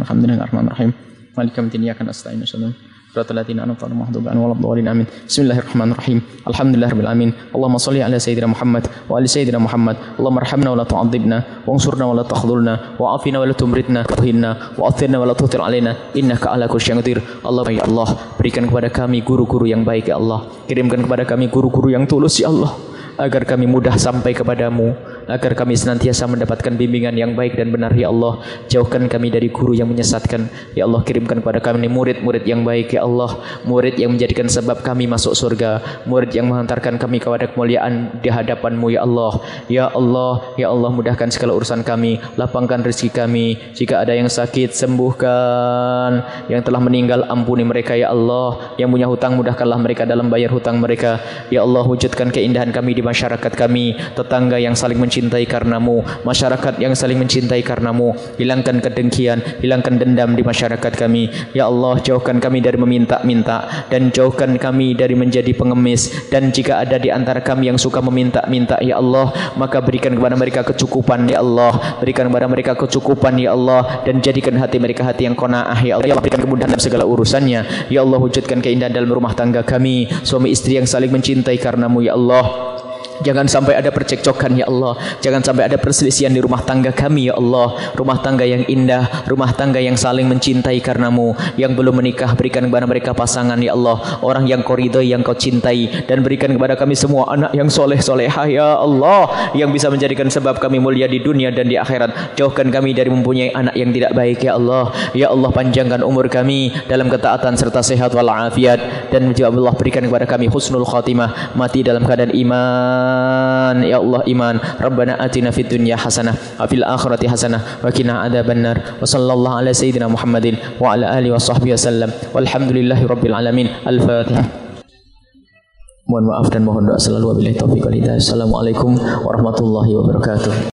Alhamdulillahirrahmanirrahim. Malikum tinyakan astagfirullah صراط الذين أنعمت عليهم المغضوب عليهم ولا الضالين آمين بسم الله الرحمن الرحيم الحمد لله رب العالمين اللهم صل على سيدنا محمد وعلى سيدنا محمد اللهم ارحمنا ولا تعذبنا وانصرنا ولا تخذلنا وعافنا ولا تمرتنا وهنا وأثرنا ولا تؤثر علينا إنك على كل شيء قدير Allah ya Allah berikan kepada kami guru-guru yang baik ya Allah kirimkan kepada kami guru-guru yang tulus ya Allah agar kami mudah sampai kepadamu agar kami senantiasa mendapatkan bimbingan yang baik dan benar ya Allah. Jauhkan kami dari guru yang menyesatkan. Ya Allah kirimkan kepada kami murid-murid yang baik ya Allah. Murid yang menjadikan sebab kami masuk surga. Murid yang menghantarkan kami kepada kemuliaan di hadapanmu ya Allah. Ya Allah ya Allah mudahkan segala urusan kami. Lapangkan rezeki kami. Jika ada yang sakit sembuhkan. Yang telah meninggal ampuni mereka ya Allah. Yang punya hutang mudahkanlah mereka dalam bayar hutang mereka. Ya Allah wujudkan keindahan kami di masyarakat kami. Tetangga yang saling mencintai mencintai karenamu masyarakat yang saling mencintai karenamu hilangkan kedengkian hilangkan dendam di masyarakat kami. Ya Allah jauhkan kami dari meminta-minta dan jauhkan kami dari menjadi pengemis. Dan jika ada di antara kami yang suka meminta-minta ya Allah maka berikan kepada mereka kecukupan ya Allah. Berikan kepada mereka kecukupan ya Allah. Dan jadikan hati mereka hati yang qanaah ya Allah. Ya berikan kemudahan dalam segala urusannya. Ya Allah wujudkan keindahan dalam rumah tangga kami. Suami istri yang saling mencintai karenamu ya Allah Jangan sampai ada percekcokan ya Allah. Jangan sampai ada perselisihan di rumah tangga kami ya Allah. Rumah tangga yang indah, rumah tangga yang saling mencintai karenamu. Yang belum menikah berikan kepada mereka pasangan ya Allah. Orang yang kau ridhoi, yang kau cintai dan berikan kepada kami semua anak yang soleh solehah ya Allah. Yang bisa menjadikan sebab kami mulia di dunia dan di akhirat. Jauhkan kami dari mempunyai anak yang tidak baik ya Allah. Ya Allah panjangkan umur kami dalam ketaatan serta sehat walafiat dan ya Allah berikan kepada kami husnul khatimah mati dalam keadaan iman iman ya Allah iman Rabbana atina fid dunya hasanah wa fil akhirati hasanah wa qina adzabannar wa sallallahu ala sayyidina Muhammadin wa ala alihi wa sahbihi wasallam walhamdulillahi rabbil alamin al-fatihah Mohon maaf dan mohon doa selalu wabillahi taufiq wal hidayah. Assalamualaikum warahmatullahi wabarakatuh.